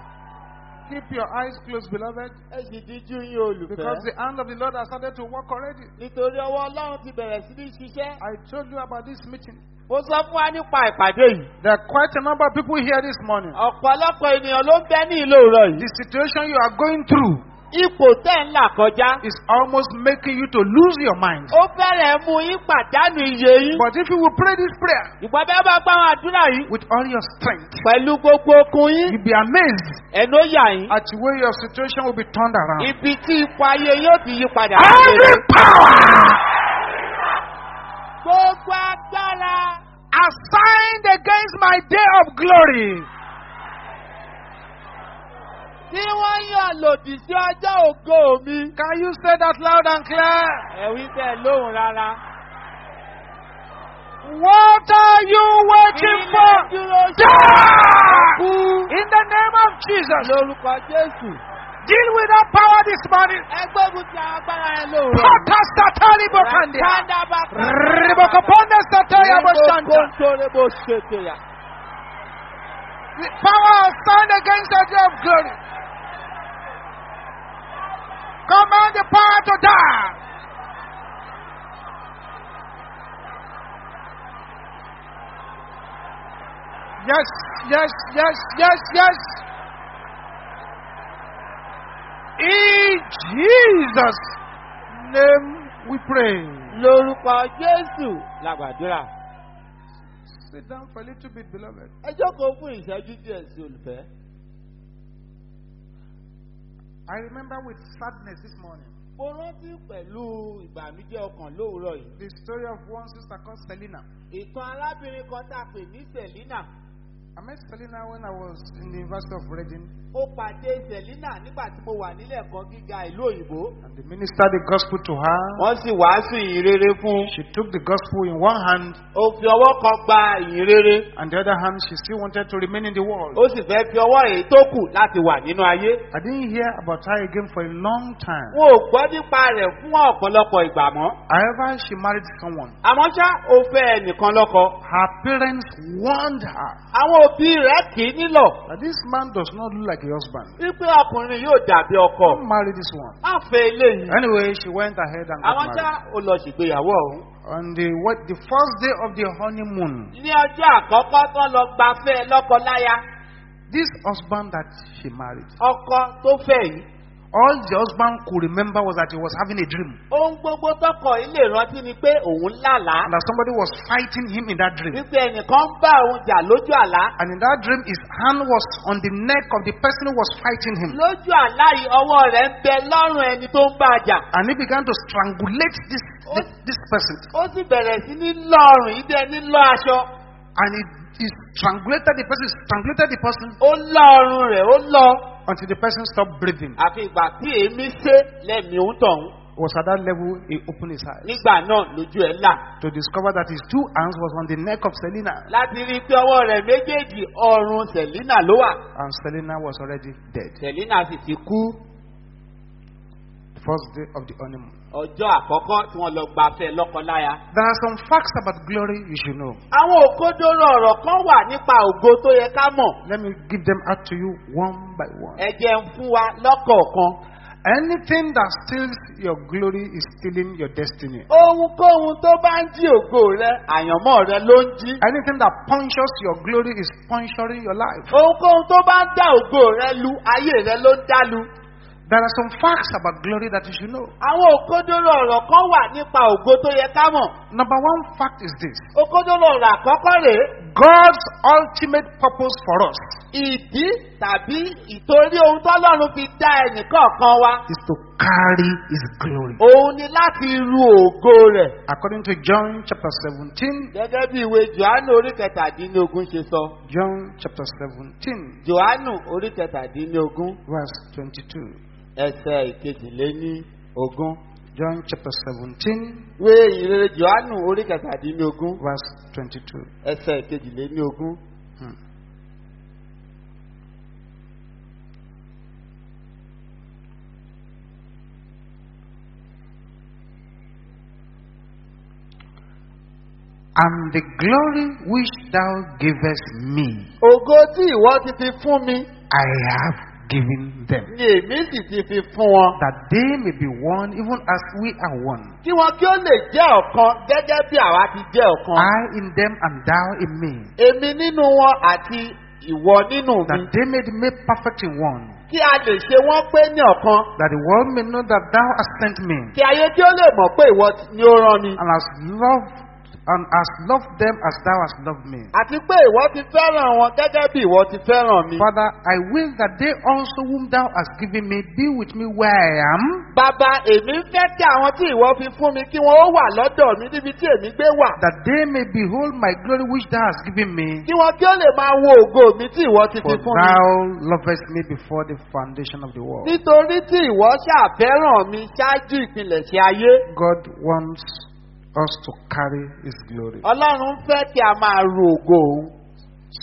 Keep your eyes closed, beloved, ẹ sì díjú yín because olùfẹ́. the hand of the Lord has started to work already. nítorí ọwọ́ ọlọ́run ti bẹ̀rẹ̀ sí ní ṣiṣẹ́. I told you about this meeting. mo sọ fún wa nípa ìpàdé yìí. There are quite a number of people here this morning. ọ̀pọ̀lọpọ̀ ènìyàn ló ń bẹ ní ìlú òrọ̀ yìí. The situation you are going through ipò tẹ̀ ń là kọjá. is almost making you to lose your mind. ó fẹ́rẹ̀ mú yín pàdánù iye yín. But if you will pray this prayer ìgbà bẹ́ẹ̀ bá gbá àwọn àdúrà yìí. with all your strength, pẹ̀lú gbogbo okun yín. you'll be amazed ẹnu ó yà yín. at the way your situation will be turned around. ibi tí ipò ayé yóò ti yí padà. Every power gbogbo agbára. assigned against my day of glory, tí wọ́n yàn lòdì sí ọjọ́ ògo mi. can you say that loud and clear? ẹ̀wí bẹ́ẹ̀ lóhùn rárá. What are you waiting for? Die! In the name of Jesus, lórúkọ Jésù. deal with that power this morning. ẹgbẹ́ ogun ti agbára yẹn lóhùn. Patastatali bokandia. Ribokoponde sataya boshanta. The power stand against the day of glory. Command the power to die. Yes, yes, yes, yes, yes. In Jesus' name we pray. Lórúkọ Jésù la gbàdúrà. Sit down for a little bit, beloved. Ẹ jókòó fún ìṣẹ́jú díẹ̀ sí olùfẹ́. I remember with sadness this morning Mo rántí pẹ̀lú ìbànújẹ́ ọkàn lówùúrọ̀ yìí. the story of one sister called Selena. Ìtàn arábìnrin kan tá a pè ní Selina. I met Selena when I was in the University of Reading, Ó pàdé Selina nígbà tí mo wà nílẹ̀ ẹ̀kọ́ gíga ìlú òyìnbó. and they ministered the gospel to her. Wọ́n sì wàásù fún. She took the gospel in one hand, Ó fi ọwọ́ kan gba and the other hand, she still wanted to remain in the world. Ó sì fẹ́ fi ọwọ́ èyí tó kù láti wà nínú ayé. I didn't hear about her again for a long time. Wọn ò gbọ́ nípa rẹ̀ fún ọ̀pọ̀lọpọ̀ ìgbà mọ́. However, she married someone. Àmọ́ ṣá ó fẹ́ ẹnìkan lọ́kọ. Her parents warned her Àwọn òbí rẹ̀ kì í nílò that this man does not look like a husband. wípé ọkùnrin yóò dàbí ọkọ. Don't marry this one. Má fẹ́ eléyìí. Anyway, she went ahead and got Àwọn já married. ò lọ ṣègbéyàwó ọ̀hún. On the what, the first day of the honeymoon, Ní ọjọ́ àkọ́kọ́ tó lọ gbafẹ́ lọ́kọ-láya, this husband that she married, ọkọ tó fẹ́ yìí. All the husband could remember was that he was having a dream, Ohun gbogbo tọkọ ilé ìrántí ni pé òun lálàá. and that somebody was fighting him in that dream. Wípé ẹnìkan bá òun jà lójú àlá. And in that dream, his hand was on the neck of the person who was fighting him. Lójú àlá yìí ọwọ́ rẹ̀ ń bẹ lọ́rùn ẹni tó ń bá a jà. And he began to strangulate this, this, this person. Ó sì bẹ̀rẹ̀ sí ní lọ́rùn yìí bí ẹni lọ́ aṣọ. And he, he strangulated the person, strangulated the person Ó lọ́rùn rẹ̀ ó lọ. until the person stopped breathing. Àfi ìgbà tí èémí ṣe lẹ́mìí òun tọ̀hún. Was at that level he opened his eyes Nígbà náà lójú ẹ̀ là. to discover that his two hands was on the neck of Selina. Láti rí pé ọwọ́ rẹ̀ méjèèjì ọrùn Sẹ̀línà ló wà. And Selina was already dead. Sẹ̀línà sì ti kú first day of the honeymoon. ọjọ́ àkọ́kọ́ tí wọ́n lọ gbafẹ́ lọ́kọ-láya. There are some facts about glory you should know. Àwọn òkodoro ọ̀rọ̀ kan wà nípa ògo tó yẹ ká mọ̀. Let me give them out to you one by one. Ẹ jẹ́ ń fún wa lọ́kọ̀ọ̀kan. Anything that steals your glory is stealing your destiny. Ohunkóhun tó bá ń jí ògo rẹ, àyànmọ́ rẹ ló ń jí. Anything that punctures your glory is puncturing your life. Ohunkóhun tó bá ń dá ògo rẹ lu, ayé rẹ ló ń dá lu. There are some facts about glory that you should know. Àwọn òkodoro ọ̀rọ̀ kan wà nípa ògo tó yẹ ká mọ̀. Number one fact is this Òkodoro ọ̀rọ̀ àkọ́kọ́ rèé. God's ultimate purpose for us Ìdí tàbí ìtorí ohun tọ́lọ́run fi dá ẹnìkọ̀ọ̀kan wa. is to carry His glory. Òun ni láti ru ògo rẹ̀. According to John chapter 17, Gẹ́gẹ́ bí ìwé Jòhánù orí kẹtàdínlógún ṣe sọ. John chapter 17, Jòhánù orí kẹtàdínlógún verse 22. Ẹsẹ̀ ìkejìléní ogún. John chapter 17, Ìwé ìrere Jòhánù orí kẹtàdínlógún verse 22. ẹsẹ̀ ìkejìléní ogún. Hmm. And the glory which thou givest me, Ògo tí ìwọ ti fi fún mi I have given them, ni èmi sì ti fi fún wọn. that they may be one even as we are one. Kí wọn kí ó lè jẹ́ ọ̀kan gẹ́gẹ́ bí àwa ti jẹ́ ọ̀kan. I in them and thou in me, Èmi nínú wọn àti ìwọ nínú mi. that they may be made perfect in one, Kí a lè ṣe wọ́n pé ní ọ̀kan. that the world may know that thou hast sent me, Kí ayé kí ó lè mọ̀ pé ìwọ ni ó rán mi. and hast loved and hast loved them as thou hast loved me. Àti pé ìwọ ti fẹ́ràn wọn gẹ́gẹ́ bí ìwọ ti fẹ́ràn mi. Father, I will that they also whom thou hast given me be with me where I am, Bàbá èmi ń fẹ́ kí àwọn tí ìwọ fi fún mi kí wọ́n ó wà lọ́dọ̀ mi níbi tí èmi gbé wà. that they may behold my glory which thou hast given me. Kí wọ́n kí ó lè máa wo ògo mi tí ìwọ ti fi For fún mi. thou lovest me before the foundation of the world. Nítorí tí ìwọ ṣàfẹ́ràn mi ṣáájú ìpilẹ̀ṣẹ̀ ayé. God wants us to carry his glory. Ọlọ́run fẹ́ kí a máa ro ògo òun.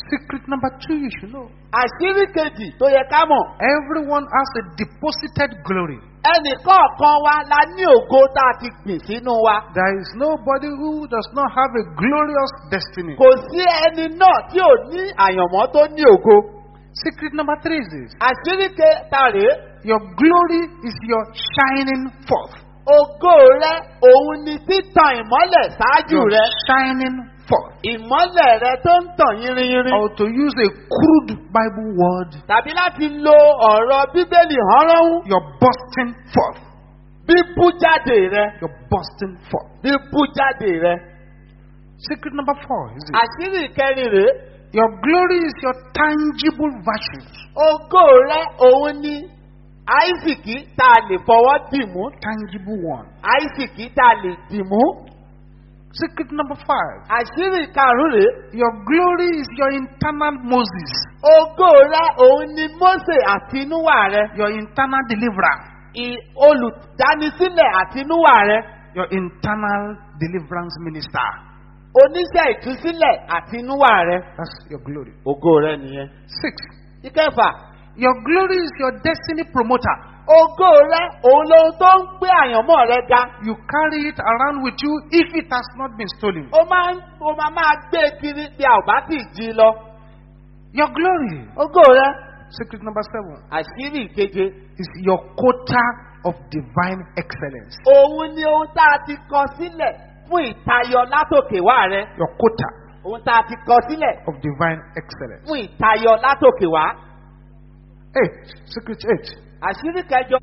Secret number two you should know. Àṣírí kejì tó yẹ ká mọ̀. Everyone has a deposited glory. Ẹnì kọ̀ọ̀kan wa la ní ògo tá a ti gbìn sínú wa. There is nobody who does not have a glorious destiny. Kò sí ẹni náà tí ò ní àyànmọ́ tó ní ògo. Secret number three is this. Àṣírí kẹta rèé. Your glory is your shining forth. Ògo rẹ òun ni títan ìmọ́lẹ̀ ṣáájú rẹ. shining forth. Ìmọ́lẹ̀ rẹ tó ń tàn yínrínyínrín. Or to use a crude Bible word, Tàbí láti lo ọ̀rọ̀ Bíbélì hánránhún. your bursting forth. Bíbú jáde rẹ. Your bursting forth. Bíbú jáde rẹ. Secret number four is it. Àṣírí ìkẹrin rèé. Your glory is your tangible virtues. Ògo rẹ òun ni àìsìkí tá a lè fọwọ́ dìmú. Tangible one. Àìsìkí tá a lè dìmú. Secret number five. Àṣírí ìkarùn rèé. Your glory is your internal Moses, Ògo rẹ òun ni Mósè àtinúwà rẹ. your internal deliverer, Ì- Olùdánisílẹ̀ àtinúwà rẹ. your internal deliverance minister. Oníṣẹ́ ìtúsílẹ̀ àtinúwà rẹ. That's your glory. Ògo rẹ nìyẹn. Six. Ìkẹfà. Your glory is your destiny promoter. Ògo rẹ òun lohun tó ń gbé àyànmọ́ rẹ ga. You carry it around with you if it has not been stolen. Ó máa ń ó máa máa gbé kiri bí a ò bá sì jí lọ. Your glory. ògo rẹ Secret number seven àṣírí ìkeje is your quota of divine excellence. òun ni ohun tá a ti kọ sílẹ̀ fún ìtayọ látòkè wá rẹ Your quota ohun tá a ti kọ sílẹ̀ of divine excellence. fún ìtayọ látòkè wá Eight. Secret eight. àṣírí kẹjọ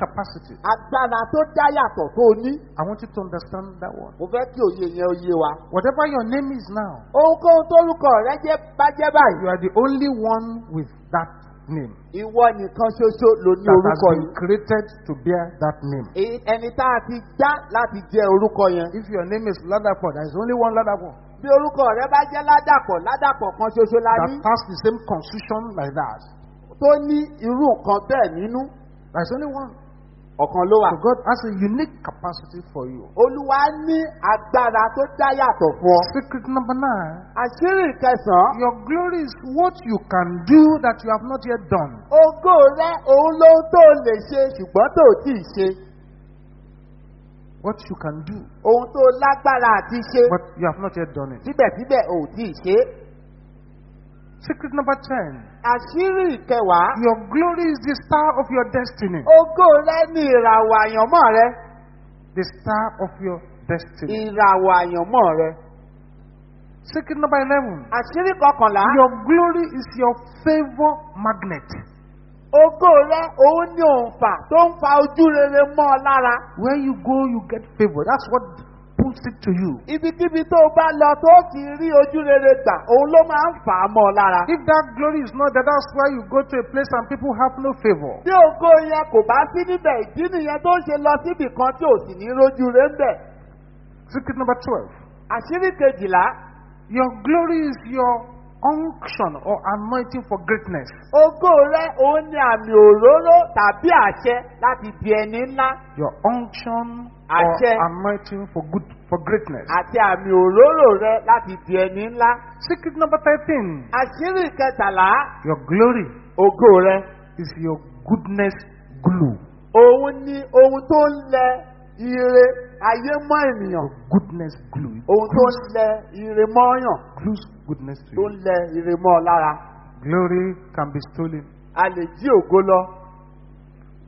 Capacity. agbára tó dá yàtọ̀ tó o ní I want you to understand that one. mo fẹ́ kí òye yẹn ó yé wa. Whatever your name is now, ohunkóhun tórúkọ rẹ jẹ́ bá jẹ́ báyìí. you are the only one with that name ìwọ nìkan ṣoṣo ló ní that has orúkọ been yìí. created to bear that name. Ẹni tá a ti dá láti jẹ orúkọ yẹn. If your name is Ladapo, there is only one Ladapo bí orúkọ rẹ bá jẹ́ ládàpọ̀ ládàpọ̀ kan ṣoṣo la that ní has the same constitution like that. Tó ní irú nǹkan bẹ́ẹ̀ nínú There is only one. ọ̀kan ló wà. So God has a unique capacity for you. olúwa ní agbára tó dá yàtọ̀ fún ọ. Secret number nine. àṣírí kẹsàn-án Your glory is what you can do that you have not yet done. ògo rẹ òun ló tó lè ṣe ṣùgbọ́n tó tí ì ṣe What you can do, ohun tó lágbára àti ṣe but you have not yet done it. síbẹ̀síbẹ̀ ò tí ì ṣe. Secret number ten. àṣírí ìkẹwàá Your glory is the star of your destiny. ògo rẹ ìràwọ̀ àyànmọ́ rẹ The star of your destiny. ìràwọ̀ àyànmọ́ rẹ. Secret number eleven. àṣírí kọkànlá Your glory is your favor magnet. ògo rẹ òun ní òǹfà tó ń fa ojú rere mọ́ ọ lára. Where you go, you get favor. That's what puts it to you. ibikíbi tó bá lọ tó ti rí ojú rere gbà òun ló máa ń fà á mọ́ ọ lára. If that glory is not there, that's why you go to a place and people have no favor. bí ògo yẹn kò bá sí níbẹ̀ ìdí nìyẹn tó ń ṣe lọ síbì kan tí ò sì ní rójú rẹ ń bẹ̀. Secret number 12. àṣírí kejìlá Your glory is your unction or anointing for greatness. ògo rẹ òun ní àmì òróró tàbí àṣẹ láti di ẹni ńlá Your unction Àṣẹ. anointing for good for greatness. àti àmì òróró rẹ láti di ẹni ńlá. Secret number 13. àṣírí kẹtàlá Your glory ògo rẹ is your goodness glue. òun ní ohun tó ń lẹ ire ayé mọ́ ènìyàn Goodness glue. Ohun tó ń lẹ ire mọ́yàn glues goodness to tó you. ń lẹ ire mọ́ lára. Glory can be stolen. a lè jí ògo lọ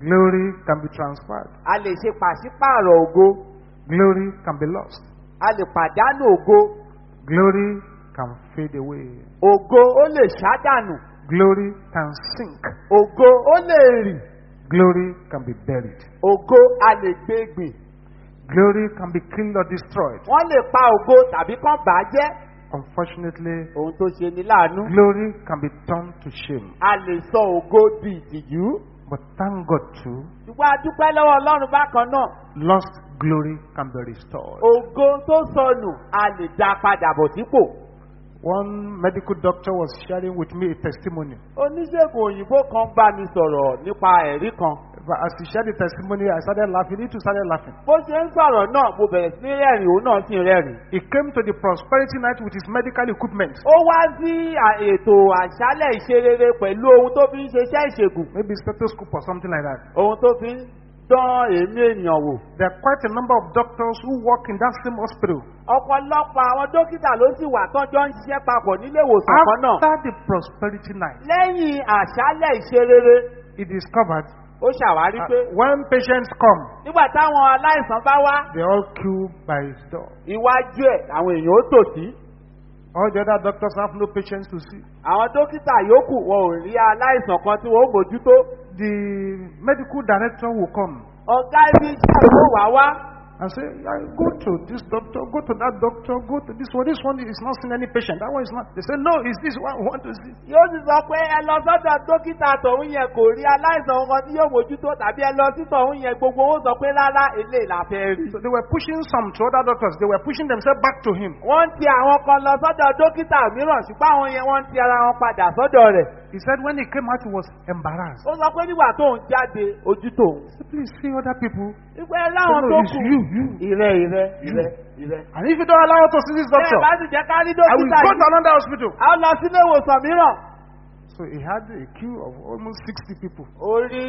Glory can be transferred. a lè ṣe pàṣípààrọ̀ ògo Glory can be lost. a lè pàdánù ògo Glory can fade away. ògo ó lè ṣádànù Glory can sink. ògo ó lè rì Glory can be buried. ògo a lè gbé gbìn Glory can be killed or destroyed. wọ́n lè pa ògo tàbí kán bà á jẹ́ Unfortunately, ohun tó ṣe ní láàánú glory can be turned to shame. a lè sọ ògo di ìtìjú But thank God too, ṣùgbọ́n a dúpẹ́ lọ́wọ́ ọlọ́run bákan náà lost glory can be restored. ògo tó sọnù a lè dá padà bọ̀ sípò. One medical doctor was sharing with me a testimony. oníṣègùn òyìnbó kan bá mi sọ̀rọ̀ nípa ẹ̀rí kan. As he shared the testimony, I started laughing. He too started laughing. bó ṣe ń sọ̀rọ̀ náà mo bẹ̀rẹ̀ sí ní rẹ́rìn òun náà sì ń rẹ́rìn. He came to the prosperity night with his medical equipment. ó wá sí à- ètò àṣálẹ̀ ìṣerere pẹ̀lú ohun tó fi ń ṣiṣẹ́ ìṣègùn Maybe stethoscope or something like that. ohun tó fi ń dán èémí ènìyàn wò. There are quite a number of doctors who work in that same hospital. ọ̀pọ̀lọpọ̀ àwọn dókítà ló sì wà tọ́jọ́ ń ṣiṣẹ́ papọ̀ nílé ìwòsàn kan náà. After the prosperity night, lẹ́yìn àṣálẹ̀ ìṣerere he discovered ó ṣàwárí uh, pé when patients come, nígbà táwọn aláìsàn bá wá they all queue by his door. iwájú ẹ̀ àwọn èèyàn ó tò sí. All the other doctors have no patients to see. àwọn dókítà yòókù wọn ò rí aláìsàn kan tí wọn ó mójútó. The medical director will come ọ̀gá ibi iṣẹ́ ló wá wá. And say, "Yeah, Go to this doctor, go to that doctor, go to this one. This one is not seeing any patient. That one is not. They say, No, it's this one want to see. yóò sì sọ pé ẹ lọ sọ́dọ̀ dókítà tọ̀hún yẹn kò rí aláìsàn kan tí yóò mójútó tàbí ẹ lọ sí tọ̀hún yẹn gbogbo wọn sọ pé rárá eléyìí la fẹ́ rí. So they were pushing some to other doctors. They were pushing themselves back to him. wọ́n ti àwọn kan lọ sọ́dọ̀ dókítà mìíràn ṣùgbọ́n àwọn yẹn wọ́n ti ara wọn padà sọ́dọ̀ rẹ̀. He said when he came out, he was embarrassed. ó sọ pé nígbà tóun jáde ojú said, Please see other people. ìpè láwọn tó kù. you, you. ìrẹ́ ìrẹ́ ìrẹ́ ìrẹ́. And if you don't allow us to see this doctor, I will go to another hospital. a lọ sílé ìwòsàn mìíràn. So he had a queue of almost 60 people. ó rí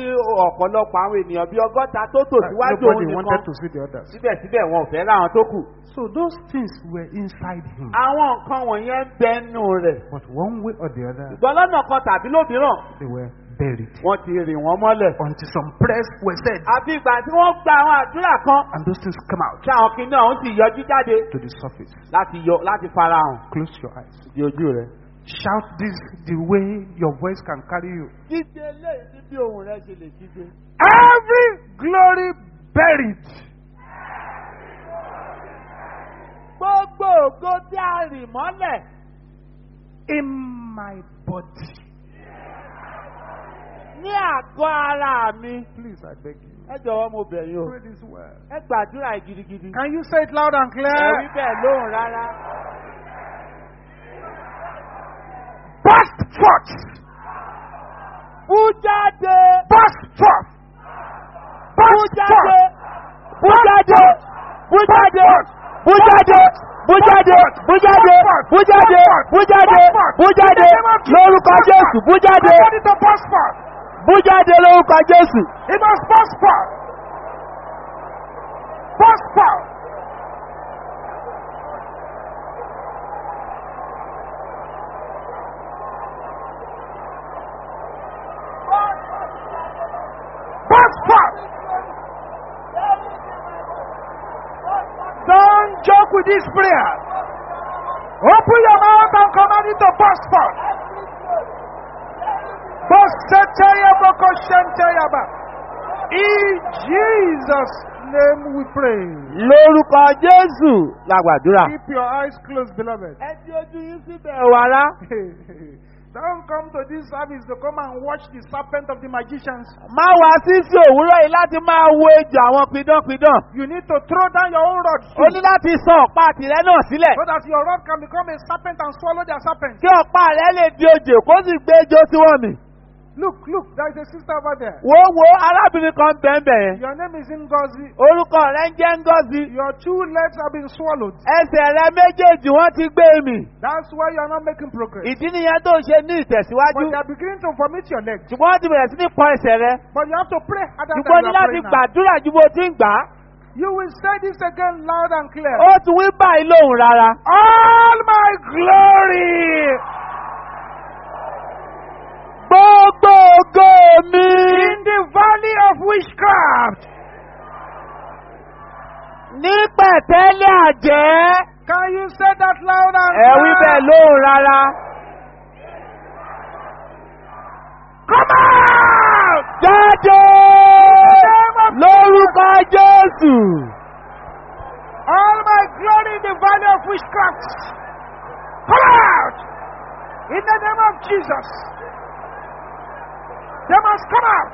ọ̀pọ̀lọpọ̀ àwọn ènìyàn bíi ọgọ́ta tó tò síwájú òun Nobody nìkan wanted to see the others. síbẹ̀síbẹ̀ wọn ò fẹ́ láwọn tó kù. So those things were inside him. àwọn nǹkan wọ̀nyẹn bẹnu rẹ̀ But one way or the other, ṣùgbọ́n lọ́nà kan tàbí lómìíràn they were buried. wọ́n ti rìn wọ́n mọ́lẹ̀. Until some prayers were said, àfi ìgbà tí wọ́n gba àwọn àdúrà kan and those things come out tí àwọn kìnìún ọ̀hún ti yọjú jáde to the surface. láti yọ láti farahàn Close your eyes. di ojú rẹ̀. Shout this the way your voice can carry you. kígbe eléyìí ní bí ohun rẹ̀ ṣe lè kígbe. Every glory buried gbogbo ògo tí a rì mọ́lẹ̀ in my body. ní àgọ́ ara mi. Please, I beg you. ẹ jọ̀wọ́ mo bẹ̀ yín o. Pray this word. ẹ gbàdúrà gidigidi. Can you say it loud and ẹ clear? wí bẹ́ẹ̀ lóhùn rárá. Burst forth! bú jáde. Burst forth! Burst forth! bú jáde. bú jáde. bú jáde. bú jáde. bú jáde. bú jáde. bú jáde. bú jáde. lórúkọ jésù bú jáde. Bú jáde lórúkọ jésù. It must burst forth! Burst forth! Burst forth! Don't joke with this prayer. Open your mouth and command it to burst forth. In Jesus' name we pray. lórúkọ jésù la gbàdúrà. Keep your eyes closed, beloved. ẹ ti ojú yín síbẹ̀ wàrà. Don't come to this service to come and watch the serpent of the magicians. má wá sí sí òwúrọ̀ yìí láti máa wo ejò àwọn pidánpidán. You need to throw down your own rod o ní láti sọ ọ̀pá tìrẹ náà sílẹ̀. so that your rod can become a serpent and swallow their serpent. kí ọ̀pá rẹ lè di ojò kó sì gbé ejò tí wọ́n mì. Look, look, there is a sister over there. wo wo arábìnrin kan bẹ̀ẹ̀bẹ̀ yẹn. Your name is Ngozi. orúkọ rẹ ń jẹ́ ngọ́zi. Your two legs have been swallowed. ẹsẹ̀ rẹ méjèèjì wọ́n ti gbé mì. That's why you are not making progress. ìdí nìyẹn tó ṣe ní But ìtẹ̀síwájú. they are beginning to vomit your legs. ṣùgbọ́n wọ́n ti bẹ̀rẹ̀ sí ní pọn ẹsẹ̀ rẹ. But you have to pray harder ṣùgbọ́n than ní you are láti praying now. gbàdúrà ju bó ti ń gbà á. You will say this again loud and clear. ó tún wí báyìí lóhùn rárá. All my glory gbogbo ògo mi. in the valley of witchcraft. ní pẹ̀tẹ́lẹ̀ àjẹ́. Can you say that loud and ẹ wí bẹ́ẹ̀ lóhùn rárá. Come out! jáde lórúkọ jésù. All my glory in the valley of witchcraft. Come out! In the name of Jesus. They must come out.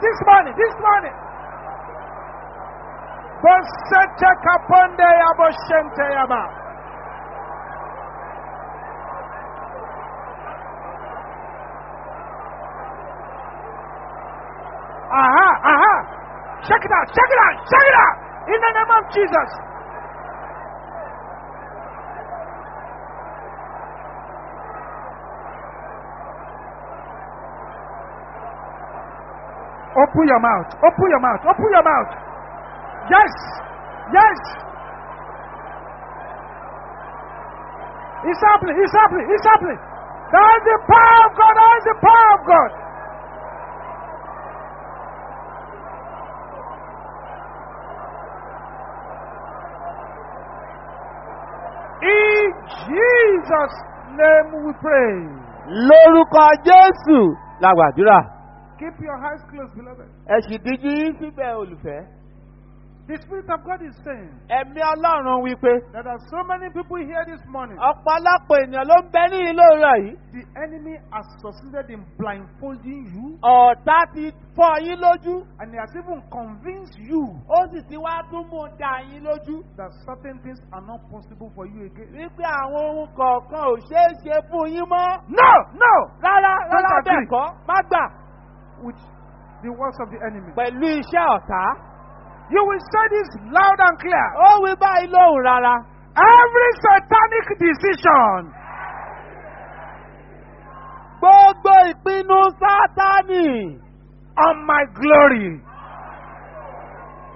This morning, this morning. Bosete kaponde ya yaba. Aha, aha. Check it out, check it out, check it out. In the name of Jesus. Open your mouth. Open your mouth. Open your mouth. Yes. Yes. It's happening. It's happening. It's happening. That is the power of God. That is the power of God. In Jesus' name we pray. lórúkọ jésù la gbàdúrà. Keep your eyes closed, beloved. ẹ sì díjú yín síbẹ̀ olùfẹ́. The Spirit of God is saying ẹ̀mí ọlọ́run wí pé there are so many people here this morning. ọ̀pọ̀lọpọ̀ ènìyàn ló ń bẹ ní ìlú òwúrọ̀ yìí. The enemy has succeeded in blindfolding you ọ̀tá ti fọ́ yín lójú. and he has even convinced you ó sì ti wá tún mú dá yín lójú. that certain things are not possible for you again. wípé àwọn ohun kọ̀ọ̀kan ò ṣeé ṣe fún yín mọ́. No, no, rárá rárá bẹ́ẹ̀ kọ́ má gbà with the words of the enemy. pẹ̀lú iṣẹ́ ọ̀tá. You will say this loud and clear. ó wí báyìí lóhùn rárá. Every satanic decision gbogbo ìpinnu sátánì on my glory.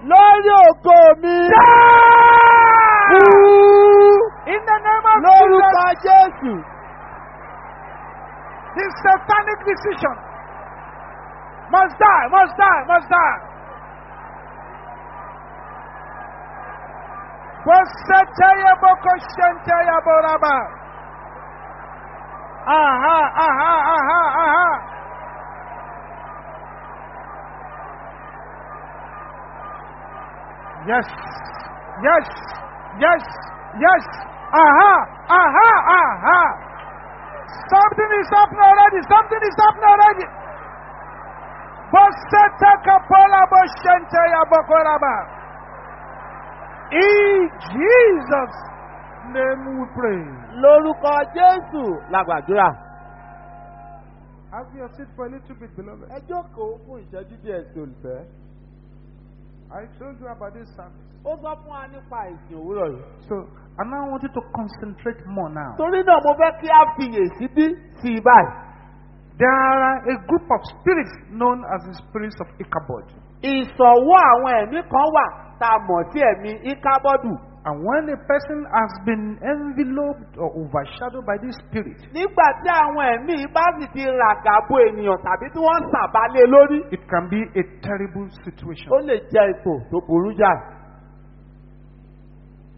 lórí ògo mi. In the name of lórúkọ Jesus, Jésù. this satanic decision must die, must die, must die. Aha, aha, aha, aha. Yes, yes, yes, yes. Aha, aha, aha. Something is happening already. Something is happening already. In Jesus' name we pray. Lórúkọ Jésù la gbàdúrà. Have your seat for a little bit, beloved. Ẹ jókòó fún ìṣẹ́jú díẹ̀ sí olùfẹ́. I told you about this service. Ó sọ fún wa nípa ìsìn òwúrọ̀ yìí. So, I now want you to concentrate more now. Torí náà mo fẹ́ kí á fiyèsí bí sí i báyìí. There are a group of spirits known as the spirits of Ichabod. Ìsọ̀wọ́ àwọn ẹ̀mí kan wà tá a mọ̀ sí ẹ̀mí. And when a person has been enveloped or overshadowed by this spirit, Nígbà tí àwọn ẹ̀mí bá sì ti ràgàbo ènìyàn tàbí tí wọ́n sàbálẹ̀ lórí. it can be a terrible situation. Ó lè jẹ́ ipò tó burú jáì.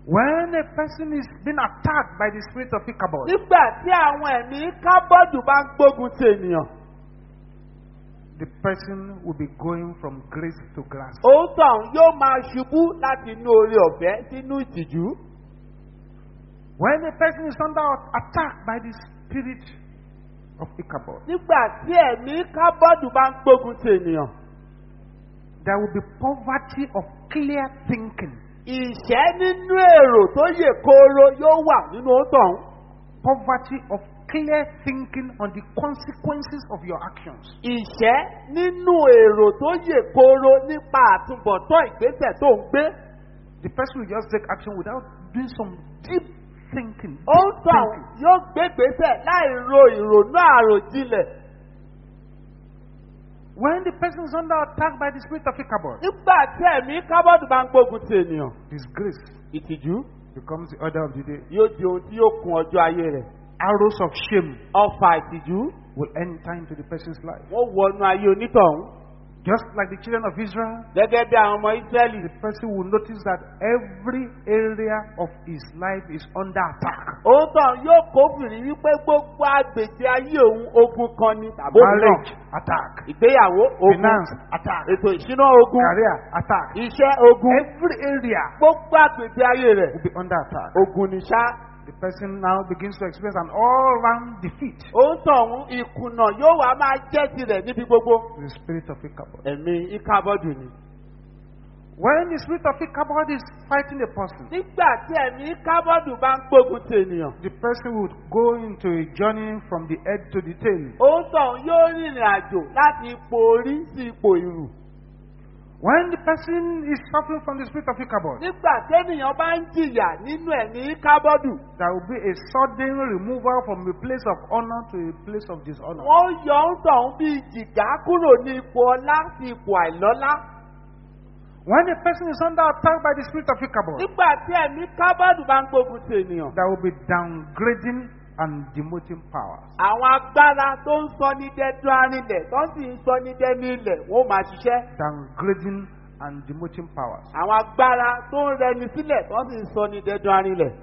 When a person is being attacked by the spirit of Ichabod, Nígbà tí àwọn ẹ̀mí Íkábọ́dù bá ń gbógun ti ènìyàn. the person will be going from grace to grace. Òótọ́ yóò máa ṣubú láti inú oore ọ̀fẹ́ sínú ìtìjú. When a person is under attack by the spirit of Ichabod, Nígbà tí ẹ̀mí Íkábọ́dù bá ń gbógun ti ènìyàn. there will be poverty of clear thinking, Ìṣẹ́ nínú èrò tó yè kooro yóò wà nínú òótọ́ poverty of clear thinking on the consequences of your actions. Ìṣẹ́ nínú èrò tó yè kooro nípa àtúbọ̀tán ìgbésẹ̀ tó ń gbé. The person will just take action without doing some deep thinking. Òótọ́ ọ̀hún thinking. yóò gbé gbésẹ̀ láì ro ìrònú àròjinlẹ̀. When the person is under attack by the spirit of Ichabod, Nígbà tí ẹ̀mí Íkábọ́dù bá ń gbógun ti ènìyàn. disgrace Ìtìjú becomes the order of the day. yóò di ohun tí yóò kun ọjọ́ ayé rẹ̀. Arrows of shame Ọfà ìtìjú will enter into the person's life. wọ́n wọnú ayé onítọ̀hún. Just like the children of Israel, Gẹ́gẹ́ bí àwọn ọmọ Ísírẹ́lì. the person will notice that every area of his life is under attack. Òótọ́ yóò kófìrí wípé gbogbo agbègbè ayé òun ogun kan ni tàbí òun náà. Marriage, attack. Ìgbéyàwó ogun. Finance, attack. Ètò ìṣúná ogun. Career, attack. Iṣẹ́ ogun. Every area Gbogbo agbègbè ayé rẹ̀. will be under attack. Ogun ni ṣá. The person now begins to experience an all-round defeat. Òótọ́ òun ìkùnà yóò wá máa jẹ́ tirẹ̀ níbi gbogbo. The spirit of Ichabod. Ẹ̀mí Íkábọ́dù ni. When the spirit of Ichabod is fighting a person, Nígbà tí ẹ̀mí Íkábọ́dù bá ń gbógun ti ènìyàn. the person would go into a journey from the head to the tail. Òun yóò rìnrìn àjò láti ipò orí sí ipò ìrù. When the person is suffering from the spirit of Ichabod, Nígbà tẹ́nìyàn bá ń jìyà nínú ẹ̀mí Íkábọ́dù. there will be a sudden removal from a place of honor to a place of dishonor. wọ́n yọ ń tọ̀hún bí jìgá kúrò ní ipò ọlá sí ipò àìlọ́lá. When a person is under attack by the spirit of Ichabod, nígbà tí ẹ̀mí kábọ́ọ̀dù bá ń gbógun ti ènìyàn. there will be downgrading and demoting power. àwọn agbára tó ń sọ ní dẹ́dún arinlẹ̀ tó sì ń sọ ní dẹ́nu ilẹ̀ wọ́n máa ṣiṣẹ́. Downgrading and demoting powers. àwọn agbára tó ń rẹni sílẹ̀ tó sì ń sọ ní dẹ́dún arinlẹ̀.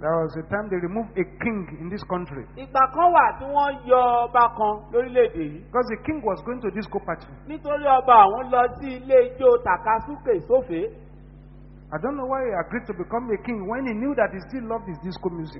There was a time they removed a king in this country ìgbà kan wà tí wọ́n yọ ọba kan lórílẹ̀‐èdè yìí. because the king was going to disco party. nítorí ọba àwọn lọ sí ilé ijó tàkasúkè sófèé. I don't know why he agreed to become a king when he knew that he still loved his disco music.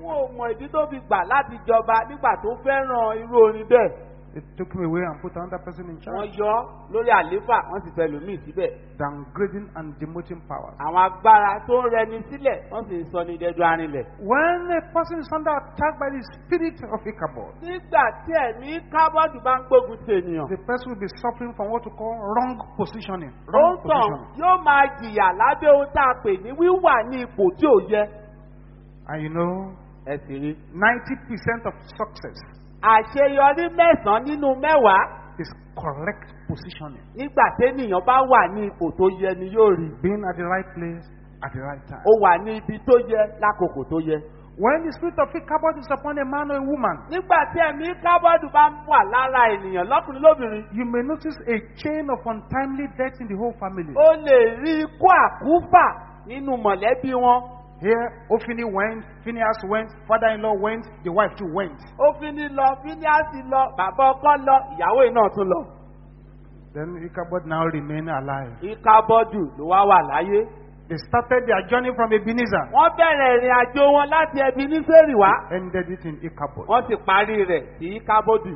They took him away and put another person in wọ́n charge. yọ ọ́ lórí àlééfà wọ́n sì fẹ́ lòmíì síbẹ̀. Downgrading and demoting powers. àwọn agbára tó ń rẹni sílẹ̀ wọ́n sì ń sọ ní dẹ́dún arinlẹ̀. When a person is under attack by the spirit of Ichabod, nígbà tí ẹ̀mí kábọ́ọ̀dù bá ń gbógun ti ènìyàn. the person will be suffering from what we call wrong positioning. ó Wrong positioning. yóò máa jìyà lábẹ́ ohun tá a pè ní wíwà ní ipò tí ò yẹ. And you know, ẹ sì rí 90% of success àṣeyọrí mẹ́sàn-án nínú mẹ́wàá is correct positioning. nígbà téèyàn bá wà ní ipò tó yẹ ni yóò rí Being at the right place at the right time. ó wà ní ibi tó yẹ lákòókò tó yẹ. When the spirit of Ichabod is upon a man or a woman, nígbà tí ẹ̀mí kábọ́ọ̀dù bá ń wà lára ènìyàn lọ́kùnrin lóbìnrin you may notice a chain of untimely death in the whole family. ó lè rí ikú àkúfà nínú mọ̀lẹ́bí wọn. Here, Ophini went, Phineas went, father-in-law went, the wife too went. ó fi ní lọ bàbá ọkọ lọ ìyàwó iná tún lọ. Then Ichabod now remain alive. ìkábọ́ọ̀dù ló wá wà láyé. They started their journey from Ebenezer, wọ́n bẹ̀rẹ̀ ìrìn àjò wọn láti sẹ́rì wá. ended it in Ichabod. wọ́n sì parí rẹ̀ sí ìkábọ́ọ̀dù.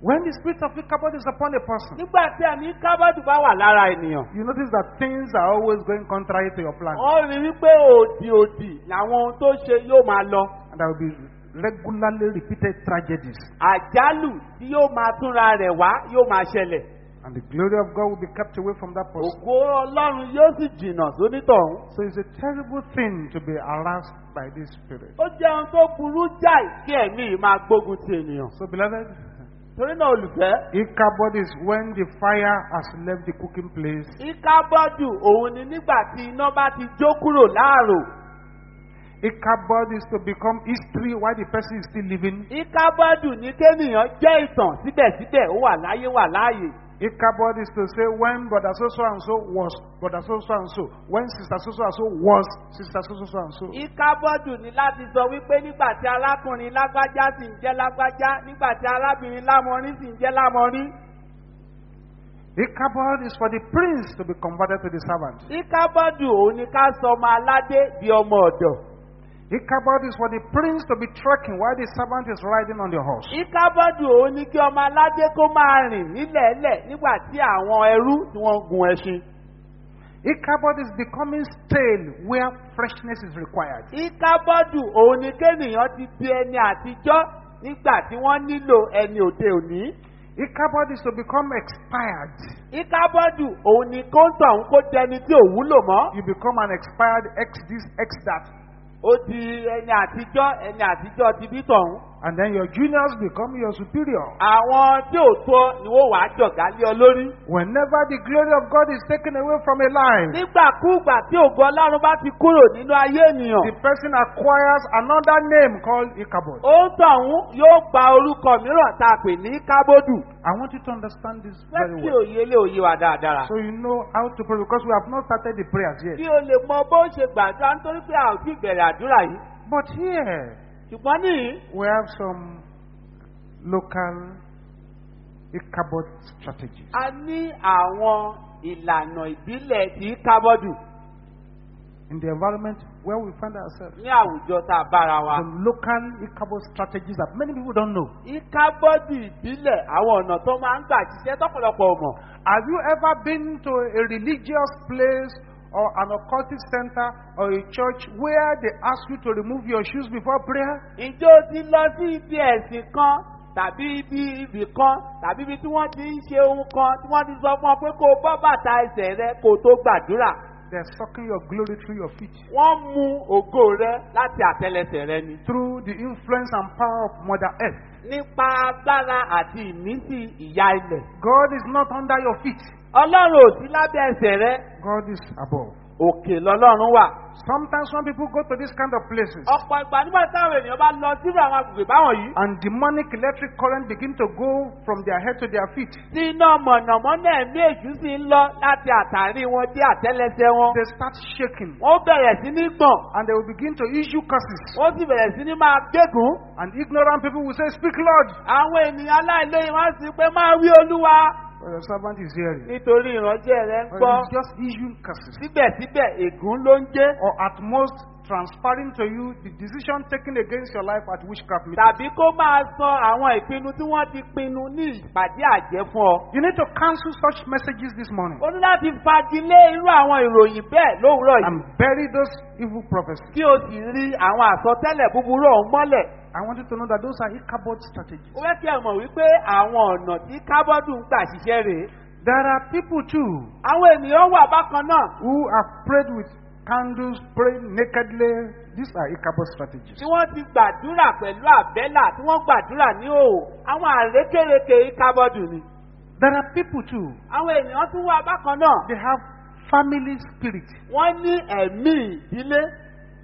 When the spirit of Ichabod is upon a person, nígbà tí ẹ̀mí kábọ́ọ̀dù bá wà lára ènìyàn. you notice that things are always going contrary to your plan. wọ́n rí wípé òdì òdì làwọn ohun tó ṣe yóò máa lọ. And there will be regularly repeated tragedies. àjálù tí yóò máa túnra rẹ̀ wá yóò máa ṣẹlẹ̀. And the glory of God will be kept away from that person. ògo ọlọ́run yóò sì jìnnà sónítọ̀hún. So it's a terrible thing to be harassed by this spirit. ó jẹ́ ohun tó burú jáì kí ẹ̀mí máa gbógun ti ènìyàn. So, beloved, torí náà olùfẹ́ Ichabod is when the fire has left the cooking place. ìkábọ́dù òun ni nígbà tí iná bá ti jó kúrò láàrò. Ichabod is to become history while the person is still living. ìkábọ́dù ní kéèyàn jẹ́ ìtàn síbẹ̀síbẹ̀ ó wà láyé wà láàyè. Ichabod is to say when brother so so and so was brother so so and so, when sister so so and so was sister so so so and so. ìkábọ́dù ní láti sọ wípé nígbà tí arákùnrin lágbájá sì ń jẹ́ lágbájá nígbà tí arábìnrin lámọrin sì ń jẹ́ lámọrin. Ichabod is for the prince to be converted to the servant. ìkábọ́dù òun ni ká sọ ọmọ aládé di ọmọ ọ̀dọ̀. Ichabod is for the prince to be trekking while the servant is riding on the horse. ìkábọ́dù òun ni kí ọmọ aládé kó máa rìn nílẹ̀ẹ́lẹ̀ nígbà tí àwọn ẹrú tí wọ́n gun ẹṣin. Ichabod is becoming stale where freshness is required. ìkábọ́dù òun ni kéèyàn ti di ẹni àtijọ́ nígbà tí wọ́n nílò ẹni òde òní. Ichabod is to become expired. ìkábọ́dù òun ni kóńtọ̀ òun kó dẹni tí ò wúlò mọ́. You become an expired X this, X that. Ó di ẹni àtijọ́ ẹni àtijọ́ ti bí tọ̀hún. And then your juniors become your superior. àwọn tí ò tó ni wọ́n wàá jọ̀gá lé ọ lórí. Whenever the glory of God is taken away from a life, nígbàkúùgbà tí ògo ọlọ́run bá ti kúrò nínú ayé ènìyàn. the person acquires another name called Ichabod. ó tọ̀hún yóò gba orúkọ mìíràn tá a pè ní kábódù. I want you to understand this fẹ́ very kí well. òye lé òye wa dáadáa. So you know how to pray because we have not started the prayers yet. kí o lè mọ bó ṣe gbàdúrà nítorí pé a ò tí bẹ̀rẹ̀ àdúrà yìí. But here, ṣùgbọ́n níyì we have some local Ichabod strategies. a ní àwọn ìlànà ìbílẹ̀ tí kábọ́dù in the environment where we find ourselves. ní àwùjọ tá a bára wa. Some local Ichabod strategies that many people don't know. ìkábọ́dù ìbílẹ̀ àwọn ọ̀nà tó máa ń gbà ṣiṣẹ́ tọ́pọ̀lọpọ̀ mọ̀. Have you ever been to a religious place or an occultic center or a church where they ask you to remove your shoes before prayer? ǹjẹ́ o ti lọ sí ibi ẹ̀sìn kan tàbí ibi ibì kan tàbí ibi tí wọ́n ti ń ṣe ohun kan tí wọ́n ti sọ fún ọ pé kó o bọ́ bàtà ẹsẹ̀ rẹ kó o tó gbàdúrà. They're sucking your glory through your feet wọ́n mú ògo rẹ láti àtẹlẹsẹ̀ rẹ ni. through the influence and power of Mother Earth. nípa agbára àti ìmísí ìyá ilẹ̀. God is not under your feet, ọlọ́run ò sí lábẹ́ ẹsẹ̀ rẹ God is above. òkè lọ́lọ́run wà. Sometimes when people go to these kind of places ọ̀pọ̀ ìgbà nígbà táwọn ènìyàn bá lọ sírò àwọn agbègbè báwọn yìí. and demonic electric current begin to go from their head to their feet, tí iná mọ̀nàmọ́ná ẹ̀mí èṣù sì ń lọ láti àtàrí wọn dé àtẹ́lẹsẹ̀ wọn. they start shaking wọ́n bẹ̀rẹ̀ sí ní gbọ̀n. and they will begin to issue curses. wọ́n sì bẹ̀rẹ̀ sí ní máa gégùn. And ignorant people will say, Speak, Lord. àwọn ènìyàn aláìlóye wọ́n sì pé máa wí olúwa. But your servant is hearing. nítorí ìránjẹ́ rẹ̀ ń But gbọ́. he's just issuing curses. síbẹ̀síbẹ̀ ègún ló ń jẹ́. Or at most transferring to you the decision taken against your life at witchcraft meeting. tàbí kó máa sọ àwọn ìpinnu tí wọ́n ti pinnu ní ìpàdé àjẹ́ fún ọ. You need to cancel such messages this morning o ní láti fagilé irú àwọn ìròyìn bẹ́ẹ̀ lówùúrọ̀ yìí. and bury those evil prophecies. kí o sì rí àwọn àsọtẹ́lẹ̀ búburú ọ̀hún mọ́lẹ̀. I want you to know that those are Ichabod strategies. ó fẹ́ kí ẹ mọ̀ wípé àwọn ọ̀nà tí kábọ́dù ń gbà ṣiṣẹ́ rèé. There are people too àwọn ènìyàn wà bákan náà who have prayed with candles, pray nakedly. These are Ichabod strategies. tí wọ́n ti gbàdúrà pẹ̀lú àbẹ́là tí wọ́n gbàdúrà ní òò àwọn àrékèrèké ìkábọ́dù ni. There are people too. àwọn ènìyàn tún wá bákan náà. They have family spirit. wọ́n ní ẹ̀mí ìdílé.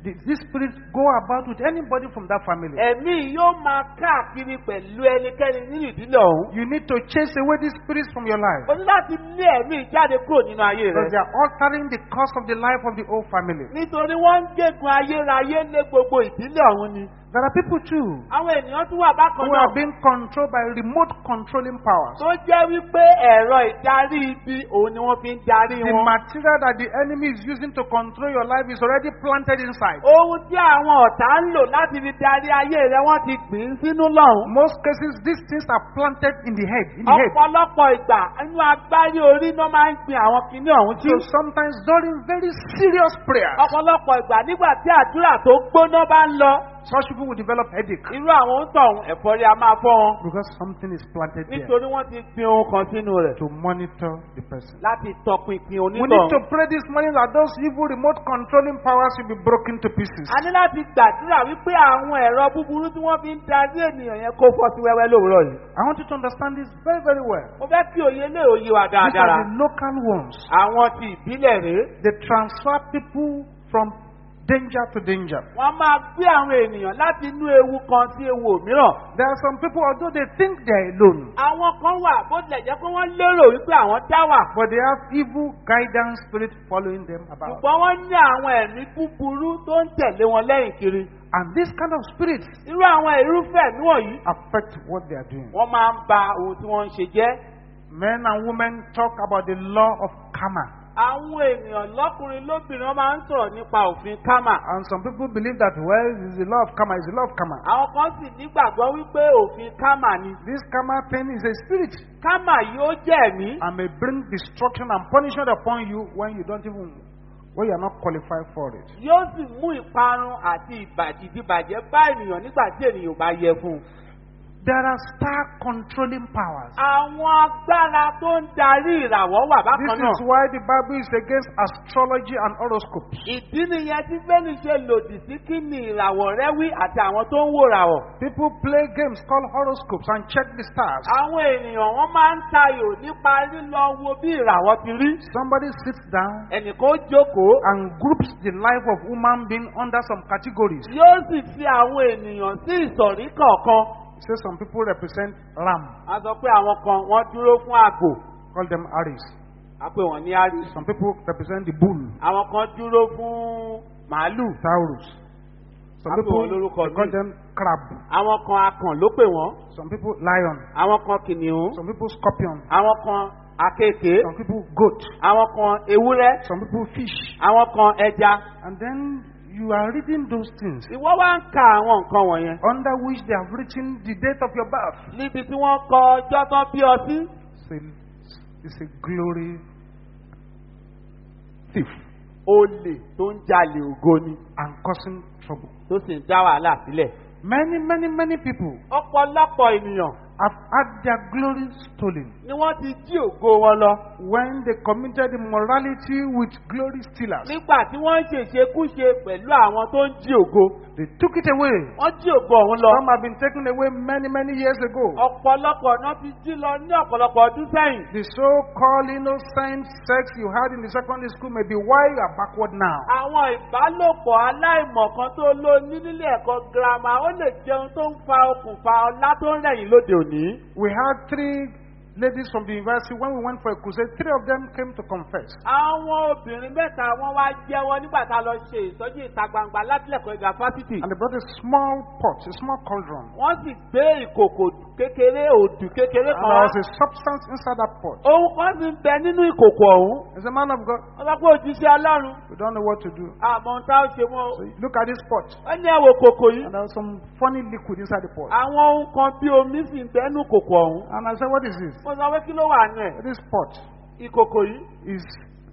These spirits go about with anybody from that family. ẹ̀mí yóò máa káàkiri pẹ̀lú ẹnikẹ́ni nínú ìdílé ọ̀hún. You need to chase away these spirits from your life. o ní láti lé ẹ̀mí jáde kúrò nínú ayé Because they rẹ̀. are altering the course of the life of the whole family. nítorí wọ́n ń gégùn ayérayé lé gbogbo ìdílé ọ̀hún ni. There are people too àwọn ènìyàn tún wà bákan who are náà. being controlled by remote controlling powers. tó jẹ́ wípé ẹ̀rọ ìdarí ibi òun ni wọ́n fi ń darí The wọn. material that the enemy is using to control your life is already planted inside. ohun tí àwọn ọ̀tá ń lò láti fi darí ayé rẹ wọ́n ti gbìn ín sínú lọ́hùn. Most cases, these things are planted in the head. In the head. ọ̀pọ̀lọpọ̀ ìgbà inú agbárí orí náà máa ń gbin àwọn kinní ọ̀hún sí. So sometimes during very serious prayers, ọ̀pọ̀lọpọ̀ ìgbà nígbà tí àdúrà tó gbóná bá ń lọ such people will develop headache irú àwọn ń tọ̀hún ẹ̀fọ́rí a máa fọ́ wọn. because something is planted there nítorí wọ́n ti gbin ohun kan sínú rẹ̀ to monitor the person. láti tọpinpin We need to pray this morning that those evil remote controlling powers will be broken to pieces. a ní láti gbàdúrà wípé àwọn ẹ̀rọ búburú tí wọ́n fi ń darí ènìyàn yẹn kó fọ́ sí wẹ́wẹ́ lówùúrọ̀ yìí. I want you to understand this very, very well. mo fẹ́ kí òye lé òye wa These are the local ones. àwọn ti ìbílẹ̀ rèé. They transfer people from danger to danger. wọ́n máa gbé àwọn ènìyàn láti inú ewu kan sí ewu òmíràn. There are some people, although they think they're alone, àwọn kan wà bó tilẹ̀ jẹ́ pé wọ́n lérò wípé àwọn dá wà. but they have evil guidance spirit following them about. ṣùgbọ́n wọ́n ní àwọn ẹ̀mí búburú tó ń tẹ̀lé wọn lẹ́yìn kiri. And this kind of spirits irú àwọn irúfẹ́ ẹ̀mí wọ̀nyí. affect what they are doing. wọ́n máa ń ba ohun tí wọ́n ń ṣe jẹ́. Men and women talk about the law of karma. Àwọn ènìyàn lọ́kùnrin lóbìnrin máa ń sọ̀rọ̀ nípa òfin kámà. And some people believe that, well, it's the law of karma, it's the law of karma. àwọn kan sì nígbàgbọ́ wípé òfin kámà ni. This karma thing is a spirit kámà yóò jẹ́ ẹ̀mí. and may bring destruction and punishment upon you when you don't even, when you are not qualified for it. yóò sì mú ìparun àti ìbàjìdìbàjẹ́ bá ènìyàn nígbà tí ènìyàn bá yẹ fún un. There are star controlling powers. àwọn agbára tó ń darí ìràwọ̀ wà This bákan náà. is why the Bible is against astrology and horoscopes. ìdí nìyẹn tí bẹ́ẹ̀ni ṣe lòdì sí kí ni ìràwọ̀ rẹ wí àti àwọn tó ń wò ràwọ̀. People play games called horoscopes and check the stars. àwọn ènìyàn wọn máa ń tayò nípa lílọ wo bí ìràwọ̀ ti rí. Somebody sits down ẹnìkan ó jókòó and groups the life of human being under some categories. yóò sì fi àwọn ènìyàn sí ìsọ̀rí kọ̀ọ̀kan. Say some people represent ram, a sọ pé àwọn kan wọ́n dúró fún àgbò call them Aries. a pè wọ́n ní àrí. Some people represent the bull, àwọn kan dúró fún màálù. Taurus. Some people they call them crab. àwọn kan akàn ló pè wọ́n. Some people lion. àwọn kan kìnìún. Some people scorpion. àwọn kan akéèké. Some people goat. àwọn kan ewúrẹ́. Some people fish. àwọn kan ẹja. And then you are reading those things ìwọ wá ń ka àwọn nǹkan wọ̀nyẹn. under which they have written the date of your birth. níbi tí wọ́n kọ ọjọ́ tán bí ọ sí. It's a, it's a glory thief olè tó ń jalè ògo ni and causing trouble. tó sì ń dá wàhálà sílẹ̀. Many, many, many people ọ̀pọ̀lọpọ̀ ènìyàn have had their glory stolen ni wọ́n ti jí ògo wọn lọ. when they committed immorality with glory stealers. nígbà tí wọ́n ń ṣèṣekúṣe pẹ̀lú àwọn tó ń jí ògo. They took it away. wọ́n jí ògo ọ̀hún lọ. Some have been taken away many, many years ago. ọ̀pọ̀lọpọ̀ náà ti jí lọ ní ọ̀pọ̀lọpọ̀ ọdún sẹ́yìn. The so-called innocent sex you had in the secondary school may be why you are backward now. àwọn ìbálòpọ̀ aláìmọ̀kan tó ló ní nílé ẹ̀kọ́ girama ó lè jẹun tó ń fa okùnfà ọlá tó ń rẹ̀yìn lóde òní. We had three ladies from the university when we went for a crusade. Three of them came to confess. àwọn obìnrin mẹ́ta wọ́n wá jẹ́wọ́ nígbà tá a lọ ṣe ìtọ́jú ìta gbangba látìlẹ̀kọ́ ìgbà fásitì. And they brought a small pot, a small cauldron. wọ́n sì gbé ìkòkò kékeré òdù kékeré And kan there wá. was a substance inside that pot. ohun kan ń bẹ nínú ìkòkò ọ̀hún. As a man of God, pé òjíṣẹ́ ọlọ́run we don't know what to do. àmọ́ tá a ṣe mọ́. So look at this pot, wọ́n ní ẹ̀wò kòkò yìí. and there was some funny liquid inside the pot. àwọn ohun kan bí omi sì ń bẹ nínú kòkò ọ̀hún. And I said, What is this? wọ́n sọ pé kí ló wà nù ẹ̀. This pot ìkòkò yìí. is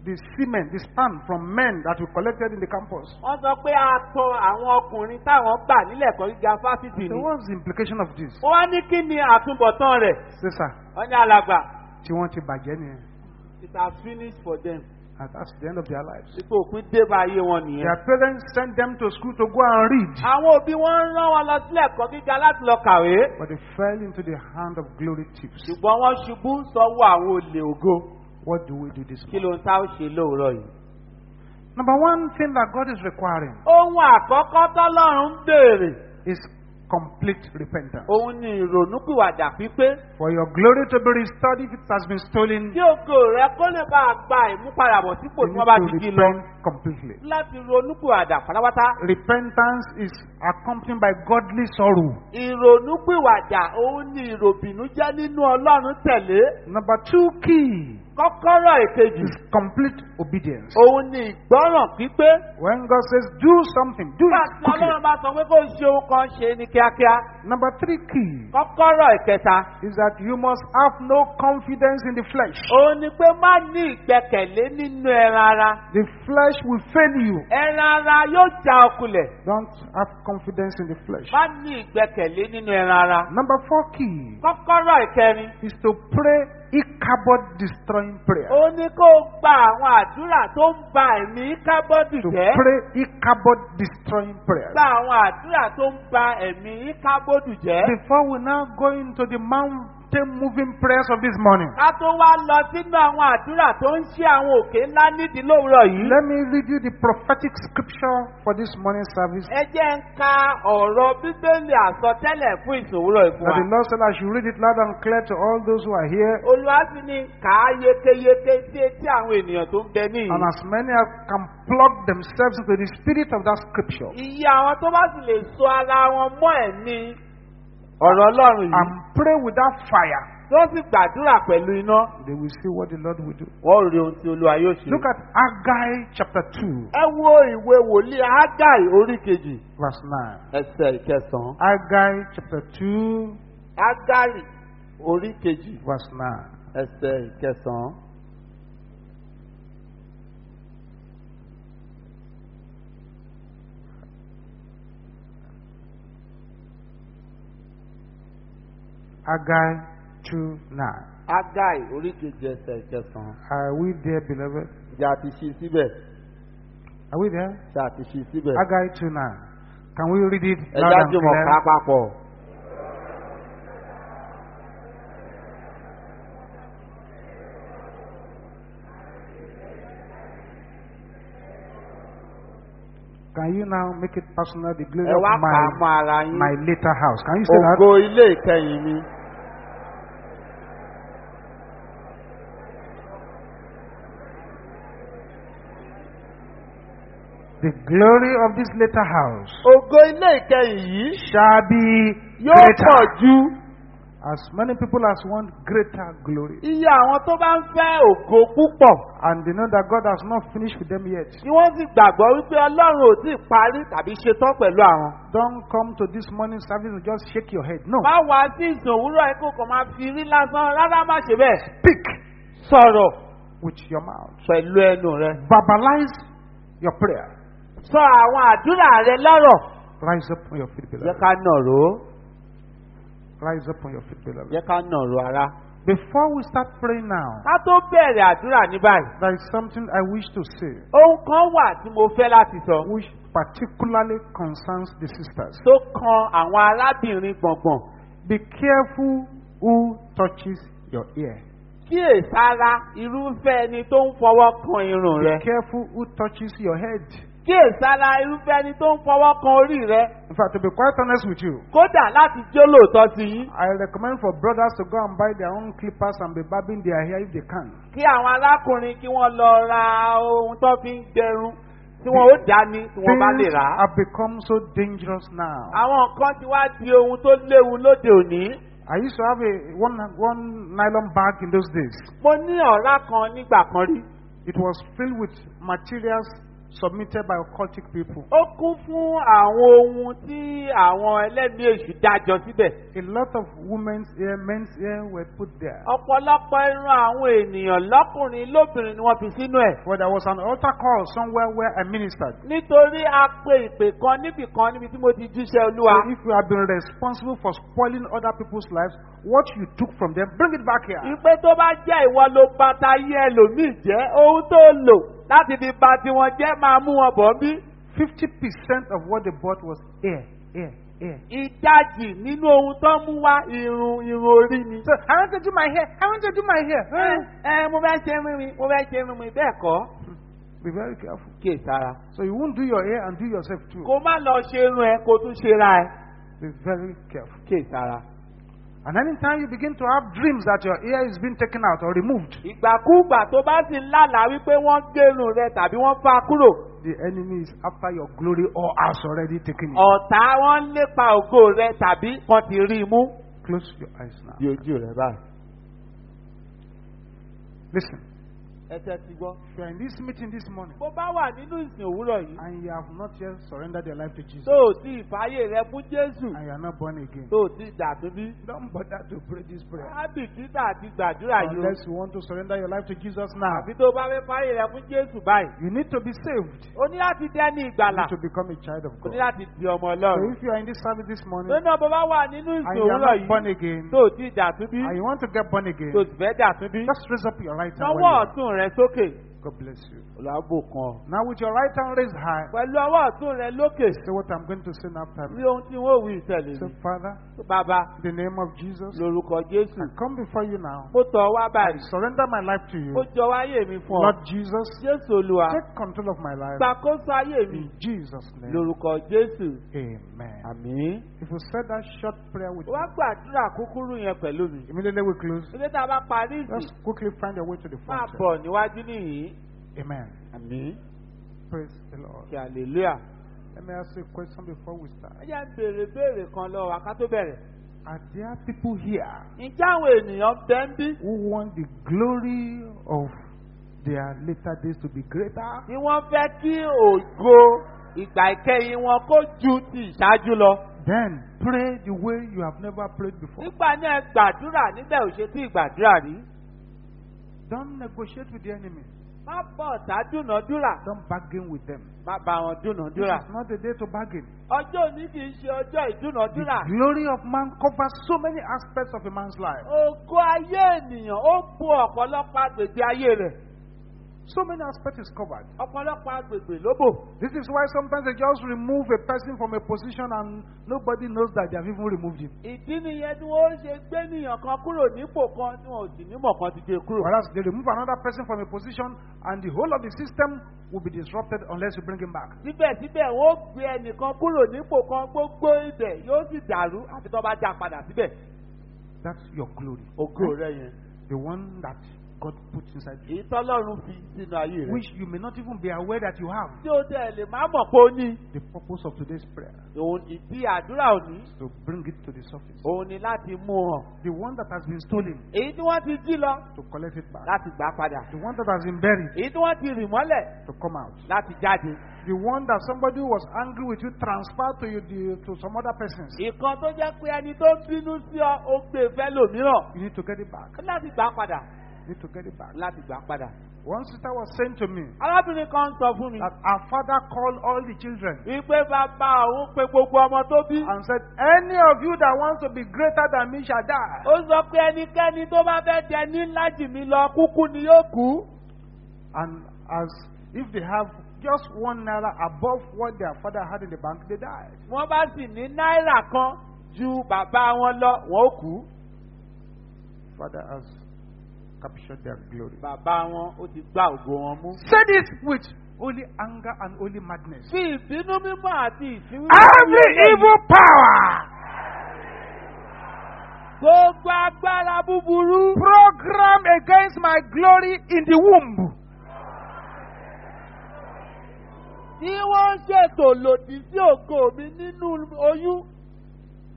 the semen, the sperm from men that we collected in the campus. wọ́n sọ pé a tọ àwọn ọkùnrin táwọn gbà nílẹ̀ ẹ̀kọ́ gíga fásitì So what's the implication of this? wọ́n ní kí ni àtúbọ̀tán rẹ̀. Say, sir, wọ́n ní alàgbà. tí wọ́n ti bàjẹ́ nìyẹn. it has finished for them. And that's the end of their lives. ipò òpin dé bá ayé wọn nìyẹn. Their parents sent them to school to go and read, àwọn òbí wọn ń rán wọn lọ sílẹ̀ ẹ̀kọ́ gíga láti lọ kàwé. but they fell into the hand of glory thieves. ṣùgbọ́n wọ́n ṣubú sọ́wọ́ àwọn olè ògo. What do we do this kí morning? ló ń tá ó ṣe lóòrọ̀ yìí. Number one thing that God is requiring ohun àkọ́kọ́ tọ́lọ́run ń béèrè. is complete repentance. òun ni ìrònúpìwàdà pípé. For your glory to be restored if it has been stolen, kí ògo rẹ kó lè bá a gba ìmúpadàbọ̀ sípò you tí need wọ́n bá to ti jí lọ. repent completely. láti ronúpìwàdà pátápátá. Repentance is accompanied by godly sorrow. ìrònúpìwàdà òun ni ìròbìnújẹ́ nínú ọlọ́run tẹ̀lé. Number two key kọ́kọ́rọ́ èkejì. is complete obedience. òun ni ìgbọ́ràn pípé. When God says do something, do it quickly. ọlọ́run bá sọ pé kó ṣe ohun kan ṣe ní kíákíá. Number three key kọ́kọ́rọ́ ìkẹta. is that you must have no confidence in the flesh. òun ni pé má ní ìgbẹ́kẹ̀lé nínú ẹran ara. The flesh will fail you. ẹran ara yóò já ọkulẹ̀. Don't have confidence in the flesh. má ní ìgbẹ́kẹ̀lé nínú ẹran ara. Number four key kọ́kọ́rọ́ ìkẹrin. is to pray Ichabod destroying prayer. ó ní kó gba àwọn àdúrà tó ń ba ẹ̀mí To jẹ́. pray Ichabod destroying prayer. gba àwọn àdúrà tó ń ba ẹ̀mí kábọ́dù jẹ́. Before we now go into the mountain moving prayers of this morning, ká tó wá lọ sínú àwọn àdúrà tó ń ṣe àwọn òkè ńlá nídìí lówùrọ̀ yìí. let me read you the prophetic scripture for this morning service. ẹ jẹ́ ń ka ọ̀rọ̀ bíbélì àsọtẹ́lẹ̀ fún ìṣòwúrọ̀ ìfún That wa. the Lord said I should read it loud and clear to all those who are here. olùwà sì ni kà á yékéyéké sí etí àwọn ènìyàn tó ń bẹ níyì. And as many as can plug themselves into the spirit of that scripture iye àwọn tó bá sì lè so ara wọn mọ́ ẹ̀mí ọ̀rọ̀ ọlọ́run yìí. and pray without fire, tó sì gbàdúrà pẹ̀lú iná. they will see what the Lord will do. wọ́n rí ohun tí olúwa yóò ṣe. Look at Haggai chapter 2, ẹ wo ìwé wòlíì hágáì orí kejì verse 9. ẹsẹ̀ ìkẹsàn-án. Haggai chapter 2, hágáì orí kejì verse 9. ẹsẹ̀ ìkẹsàn-án. Haggai 2, 9. hágáì orí kejì ẹsẹ̀ ìkẹsàn-án. Are we there, beloved? ìjà àti ṣí síbẹ̀. Are we there? ṣe àti ṣí síbẹ̀. Haggai 2, 9. Can we read it loud and jájú mọ̀ ká clear? papọ̀. Can you now make it personal? The glory of my, my later house. Can you say that? ògo ilé ìkẹyìn mi. The glory of this later house ògo ilé ìkẹyìn yìí shall be yóò pọ̀ greater. ju As many people as want greater glory. iye àwọn tó bá ń fẹ́ ògo púpọ̀. And they know that God has not finished with them yet. tí wọ́n sì gbàgbọ́ wípé ọlọ́run ò tí ì parí tàbí ṣetán pẹ̀lú àwọn. Don't come to this morning service and just shake your head. No. má wá sí ìsòwúrọ̀ ẹ kó kàn máa fi rí lásán rárá má ṣe bẹ́ẹ̀. Speak sọ̀rọ̀ with your mouth. pẹ̀lú ẹnu rẹ. Verbalize your prayer. sọ àwọn àdúrà rẹ lọ́rọ̀. Rise up on your feet, jẹ́ beloved. ká nàró Rise up on your feet, beloved. jẹ́ ká nàró ara. Before we start praying now, ká tó bẹ̀rẹ̀ àdúrà ní báyìí. there is something I wish to say, ohun kan wà tí mo fẹ́ láti sọ. which particularly concerns the sisters. tó kan àwọn arábìnrin gbọ̀ngbọ̀n. Be careful who touches your ear. kíyèsára irúfẹ́ ẹni tó ń fọwọ́ kan irun Be rẹ. careful who touches your head. Kíyèsára irúfẹ́ ẹni tó ń fọwọ́ kan orí rẹ. In fact, to be quite honest with you, kódà láti jó lóòótọ́ sí yín. I recommend for brothers to go and buy their own clippers and be barbing their hair if they can. kí àwọn arákùnrin kí wọ́n lọ ra ohun tó fi ń gẹrun tí wọ́n ó dání tí wọ́n bá lè Things rà á. have become so dangerous now. àwọn nǹkan ti wá di ohun tó léwu lóde òní. I used to have a one one nylon bag in those days. mo ní ọ̀rá kan nígbà kan rí. It was filled with materials submitted by occultic people. ó kún fún àwọn ohun tí àwọn ẹlẹ́mìí èṣù dájọ síbẹ̀. A lot of women's hair, men's hair were put there. ọ̀pọ̀lọpọ̀ irun àwọn ènìyàn lọ́kùnrin lóbìnrin ni wọ́n fi sínú ẹ̀. For there was an altar call somewhere where I ministered. nítorí a pe ìpè kan níbì kan níbi tí mo ti jíṣẹ́ olúwa. So if you have been responsible for spoiling other people's lives, what you took from them, bring it back here. ìpè tó bá jẹ́ ìwọ ló bàtà yé ẹlòmíì jẹ́ ohun tó lò láti fi ba tiwọn jẹ́ máa mú wọn bọ̀ bí. 50% of what they bought was hair, hair, hair. ìdajì nínú ohun tó mú wá irun irun orí ni. So I want to do my hair. I want to do my hair. ẹ mo fẹ́ ṣe mímí mo fẹ́ ṣe mímí bẹ́ẹ̀ kọ́. Be very careful. kí sára. So you won't do your hair and do yourself too. kó má lọ ṣe irun ẹ kó tún ṣe ra ẹ. Be very careful. kí sára. And anytime you begin to have dreams that your hair is being taken out or removed, ìgbàkúgbà tó bá sì ń lálàá wípé wọ́n gérun rẹ tàbí wọ́n fa kúrò. the enemy is after your glory or has already taken it. ọ̀tá wọn ń lépa ògo rẹ tàbí kan ti rí i mú. Close your eyes now. di ojú rẹ báyìí. Listen. Ẹ ti gbọ́. If you are in this meeting this morning bó bá wà nínú ìsìn òwúrọ̀ yìí. and you have not yet surrendered your life to Jesus tó o ti ìfàyè rẹ fún jésù. and you are not born again, tó o ti dàtúbí. don't bother to pray this prayer. ábìkítà àti gbàdúrà yìí. Unless you want to surrender your life to Jesus now, àbí tó o bá fẹ́ fàyè rẹ fún jésù báyìí. you need to be saved. o ní láti dẹ́ni You need to become a child of o ní God. láti di ọmọ So if you are in this service this morning lónà bó bá wà nínú and you are not born again tó o ti dàtúbí. and you want to get born again, tó o sì fẹ́ dàtúbí. just raise up your right hand. lọ́wọ́ where you ọ̀tún rẹ sókè. okay. God bless you. Ọ̀làbò kan. Now with your right hand raised high, pẹ̀lú ọwọ́ ọ̀tún rẹ lókè. say what I'm going to say now rí me. ohun tí wọ́n wí ìtẹ̀lé Say. Father, bàbá in the name of Jesus, lórúkọ jésù. I come before you now. mo tọ̀ wá I báyìí. surrender my life to you. ó jọ wáyé mi fún ọ. Lord Jesus, jésù olúwa. take control of my life. gbàkóso ayé mi. In Jesus' name, lórúkọ jésù. amen. àmì. If you said that short prayer with me, wá gbàdúrà kúkúrú yẹn pẹ̀lú mi. immediately we close. ilé tá a bá parí. Just quickly find your way to the máa front. bọ̀ níwájú nìyí. Amen. Amen. Praise the Lord. hallelujah. Let me ask you a question before we start. ẹ jẹ́ béèrè béèrè kan lọ́wọ́ aká tó bẹ̀rẹ̀. Are there people here ǹjẹ́ àwọn ènìyàn bẹ́ ń bí? who want the glory of their later days to be greater? tí wọ́n fẹ́ kí ògo ìgbà ìkẹyìn wọn kó ju ti ìṣáájú lọ. Then pray the way you have never prayed before. nígbà náà gbàdúrà níbẹ̀ ò ṣe tí ìgbàdúrà rí. Don't negotiate with the enemy. Má bọ̀ ọ̀tá dúnàdúrà. Don't bargain with them. má bá wọn This dúnàdúrà. is not a day to bargain. ọjọ́ òní kì í ṣe ọjọ́ The glory of man covers so many aspects of a man's life. ògo ayé ènìyàn ó bu ọ̀pọ̀lọpọ̀ agbègbè ayé rẹ̀. So many aspects is covered. ọ̀pọ̀lọpọ̀ agbègbè ló bò. This is why sometimes they just remove a person from a position and nobody knows that they have even removed him. ìdí nìyẹn tí wọ́n ṣe gbé nìyàn kan kúrò nípò kan tí wọn ò sì nímọ̀ kan ti gbé kúrò. Whereas they remove another person from a position and the whole of the system will be disrupted unless you bring him back. síbẹ̀síbẹ̀ wọ́n gbé ẹnìkan kúrò nípò kan gbogbo ibẹ̀ yóò sì dàrú àfi tó bá já padà síbẹ̀. That's your glory. ògo eh? rẹ yẹn. The one that God put inside you. èyí tọ́lọ́run fi sínú ayé rẹ̀. Which you may not even be aware that you have. tí o tẹ̀ lè má mọ̀ pé ó ní. The purpose of today's prayer òun ìdí àdúrà òní. is to bring it to the surface. òun ni láti mú hàn. The one that has been stolen, èyí tí wọ́n ti jí lọ to collect it back. láti gbà padà. The one that has been buried, èyí tí wọ́n ti rì mọ́lẹ̀ to come out. láti jáde. The one that somebody was angry with you transferred to you the, to some other persons. ìkan tó jẹ́ pé ẹni tó bínú sí ọ ó gbé fẹ́ lòmíràn. You need to get it back. láti gbà padà. Need to get it back. láti gbà padà. One sister was saying to me arábìnrin kan sọ fún mi. that her father called all the children wípé bàbá òun pe gbogbo ọmọ tó bí. and said, Any of you that wants to be greater than me shall die. ó sọ pé ẹnikẹ́ni tó bá fẹ́ jẹ ní ńlá jì mí lọ kúkú ni yóò kú. And as if they have just one naira above what their father had in the bank, they died. wọ́n bá sì ní náírà kan ju bàbá wọn lọ wọ́n ó kú. Father has captured their glory. bàbá wọn ó ti gbá ògo wọn mú. Say this with only anger and only madness. fi ìbínú mímọ́ àti ìfínwó. Every evil power gbogbo agbára búburú. program against my glory in the womb. tí wọ́n ń ṣètò lòdì sí ògo mi nínú oyún.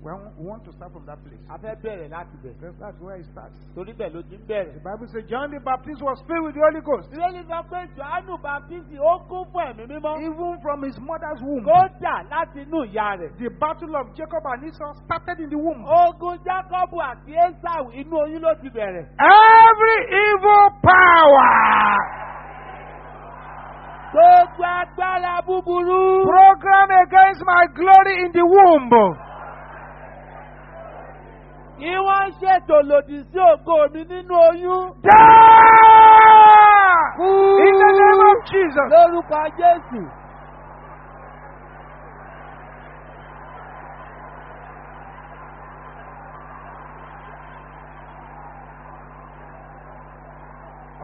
Well, we want to start from that place. a fẹ́ bẹ̀rẹ̀ láti bẹ̀. Because that's where it starts. torí bẹ̀ ló ti ń The. Bible says John the Baptist was filled with the Holy Ghost. ìrẹ́lì sọ pé johannu baptist ó kún fún ẹ̀mí mímọ́. Even from his mother's womb. kódà láti inú ìyá rẹ̀. The battle of Jacob and Esau started in the womb. ogun jacobu àti esau inú oyún ló ti bẹ̀rẹ̀. Every evil power gbogbo agbára búburú. program against my glory in the womb. Kí wọ́n ṣètò lòdì sí ògo mi nínú oyún. Die! In the name of Jesus. lórúkọ jésù.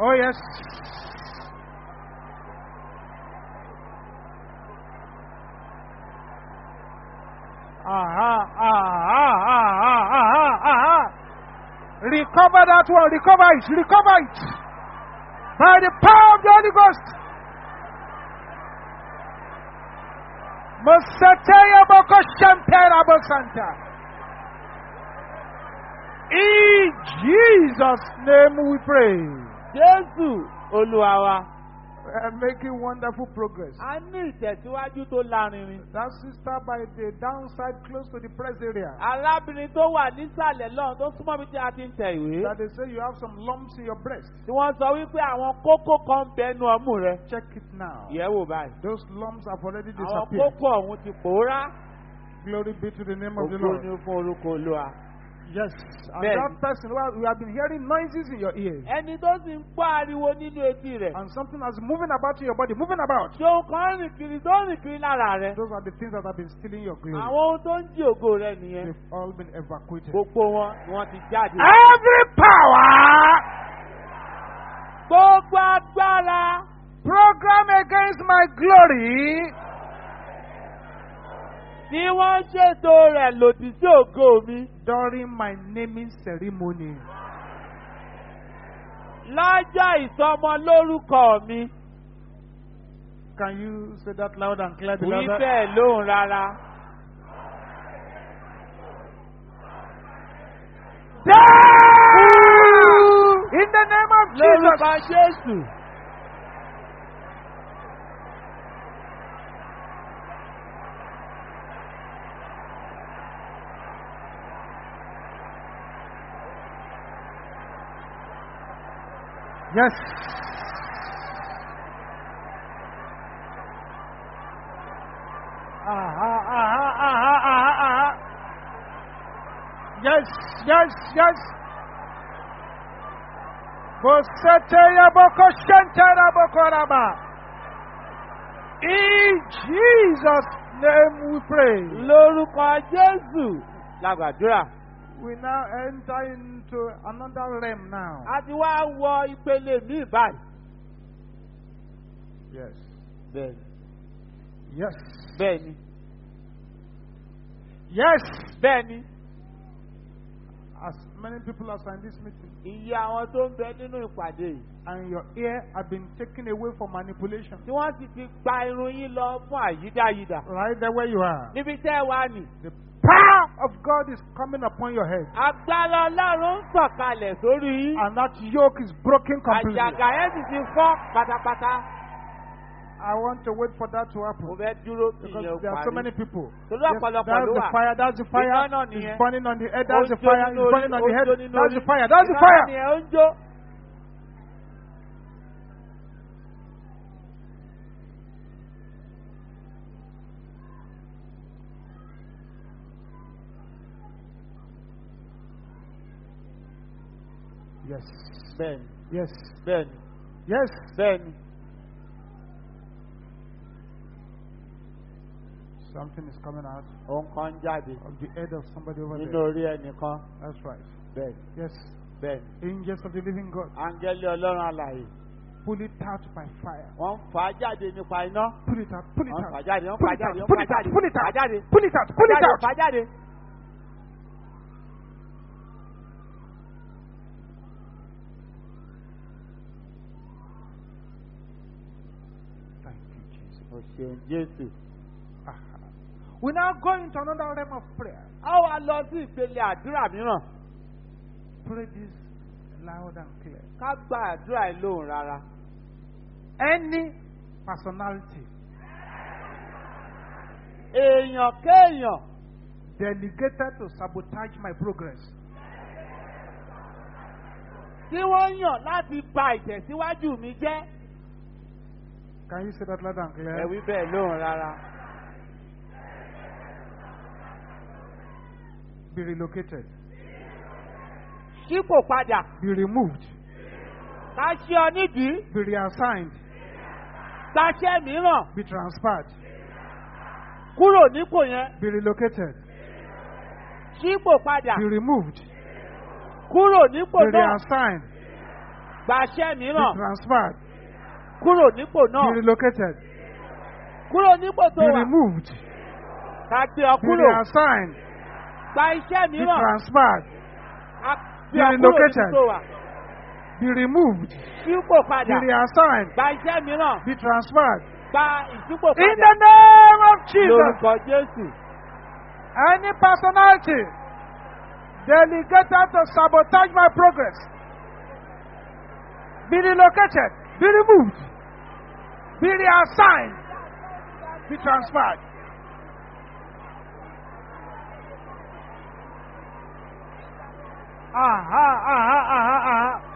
Oh, yes. Aha, aha, aha, aha. Recover that one, recover it, recover it. By the power of the Holy Ghost. Moseteya boko shempera bosanta. In Jesus' name we pray. jésù olúwa wa. Are making wonderful progress. a ní ìtẹ̀síwájú tó lárinrin. That sister by the downside close to the press area. arábìnrin tó wà nísàlẹ̀ lọ́hùn tó súnmọ́ bí tí a ti ń tẹ ìwé. That they say you have some lumps in your breast. tí wọ́n sọ wípé àwọn kókó kan bẹnu ọmú rẹ. Check it now. yẹ̀wò báyìí. Those lumps have already àwọn disappeared. kókó ọ̀hún ti pòórá. Glory be to the name of the ògo Lord. ni fún orúkọ olúwa. Yes. And that person, well, we have been hearing noises in your ears. ẹni tó sì ń gbọ́ ariwo nínú etí rẹ̀. And something has moving about in your body, moving about. tí ohun kan rìn kiri tó rìn kiri lára rẹ̀. Those are the things that have been stealing your glory. àwọn ohun tó ń jí ògo rẹ̀ nìyẹn. They've all been evacuated. gbogbo wọn ni wọ́n ti jáde. Every power gbogbo agbára program against my glory tí wọ́n ṣètò rẹ̀ lòdì sí ògo mi. during my naming ceremony. lọ́jọ́ ìsọmọlórúkọ mi. Can you say that loud and clear? wí bẹ́ẹ̀ lóhùn rárá. Die! In the name of Jesus. lórúkọ jésù. Yes. Aha, aha, aha, aha, aha. Yes, yes, yes. Boseteya boko shentera boko raba. In Jesus' name we pray. lórúkọ jésù lágbàdúrà. We now enter into another realm now. a ti wá wọ ìpele míì báyìí. Yes. bẹ́ẹ̀ni Yes. bẹ́ẹ̀ni Yes. bẹ́ẹ̀ni As many people as are in this meeting, iye àwọn tó ń bẹ nínú ìpàdé yìí. and your ear have been taken away for manipulation. tí wọ́n sì ti gba irun yín lọ fún àyídáyidà. Right there where you are. níbi tẹ́ ẹ wá nì. The of God is coming upon your head. agbára ọlọ́run ń sọ̀kalẹ̀ sórí yín. And that yoke is broken completely. àjàgà yẹn sì ti fọ́ pátápátá. I want to wait for that to happen. fẹ́ dúró kí Because there are so many people. Yes, that's the fire, that's the fire. It's burning on the head, that's the Ó ń jó fire, it's burning on the head. That's the fire, that's the fire. nìyẹn ó ń Yes. bẹ́ẹ̀ni Yes. bẹ́ẹ̀ni Yes. bẹ́ẹ̀ni. Something is coming out òun kan jáde of the head of somebody over nínú there. orí ẹnìkan. That's right. bẹ́ẹ̀ni Yes. bẹ́ẹ̀ni. Angels of the living God. áńgẹ́lì ọlọ́run alàyè. Pull it out by fire. wọ́n ń fà á jáde nípa iná. Pull it out. Pull it wọ́n ń fà á out. jáde wọ́n ń Pull fà á it out. jáde wọ́n ń Pull it out. Pull it out. Pull it out. Pull it out. fà á jáde. Thank you, Jesus. o ṣeun jésù. We now go into another realm of prayer. a wá lọ sí ìpele àdúrà mìíràn Pray this loud and clear. ká gba àdúrà yìí lóhùn rárá. Any personality èèyàn kéèyàn delegated to sabotage my progress, tí wọ́n yàn láti ba ìtẹ̀síwájú mi jẹ́. Can you say that loud and clear? ẹ wí bẹ́ẹ̀ lóhùn rárá. Be relocated, sípò padà. Be removed, ká ṣe ọ nídìí? Be reassigned, gbaṣẹ́ mìíràn? Be transferred, kúrò nípò yẹn. Be relocated, sípò padà. Be removed, kúrò nípò be náà. reassigned, gbaṣẹ́ be mìíràn. Transferred, kúrò nípò be náà relocated, kúrò nípò tó be wà. removed, ká gbé ọ be reassigned, gba iṣẹ́ be mìíràn. transferred, ká be gbé ọ kúrò relocated. nípò tó wà. Be removed, sípò be padà reassigned, gba iṣẹ́ mìíràn. Be transferred. gba ìsípò In padà the name of Jesus, lórúkọ Jésù. any personality delegated to sabotage my progress, be relocated, be removed, be reassigned, be transferred. Aha, aha,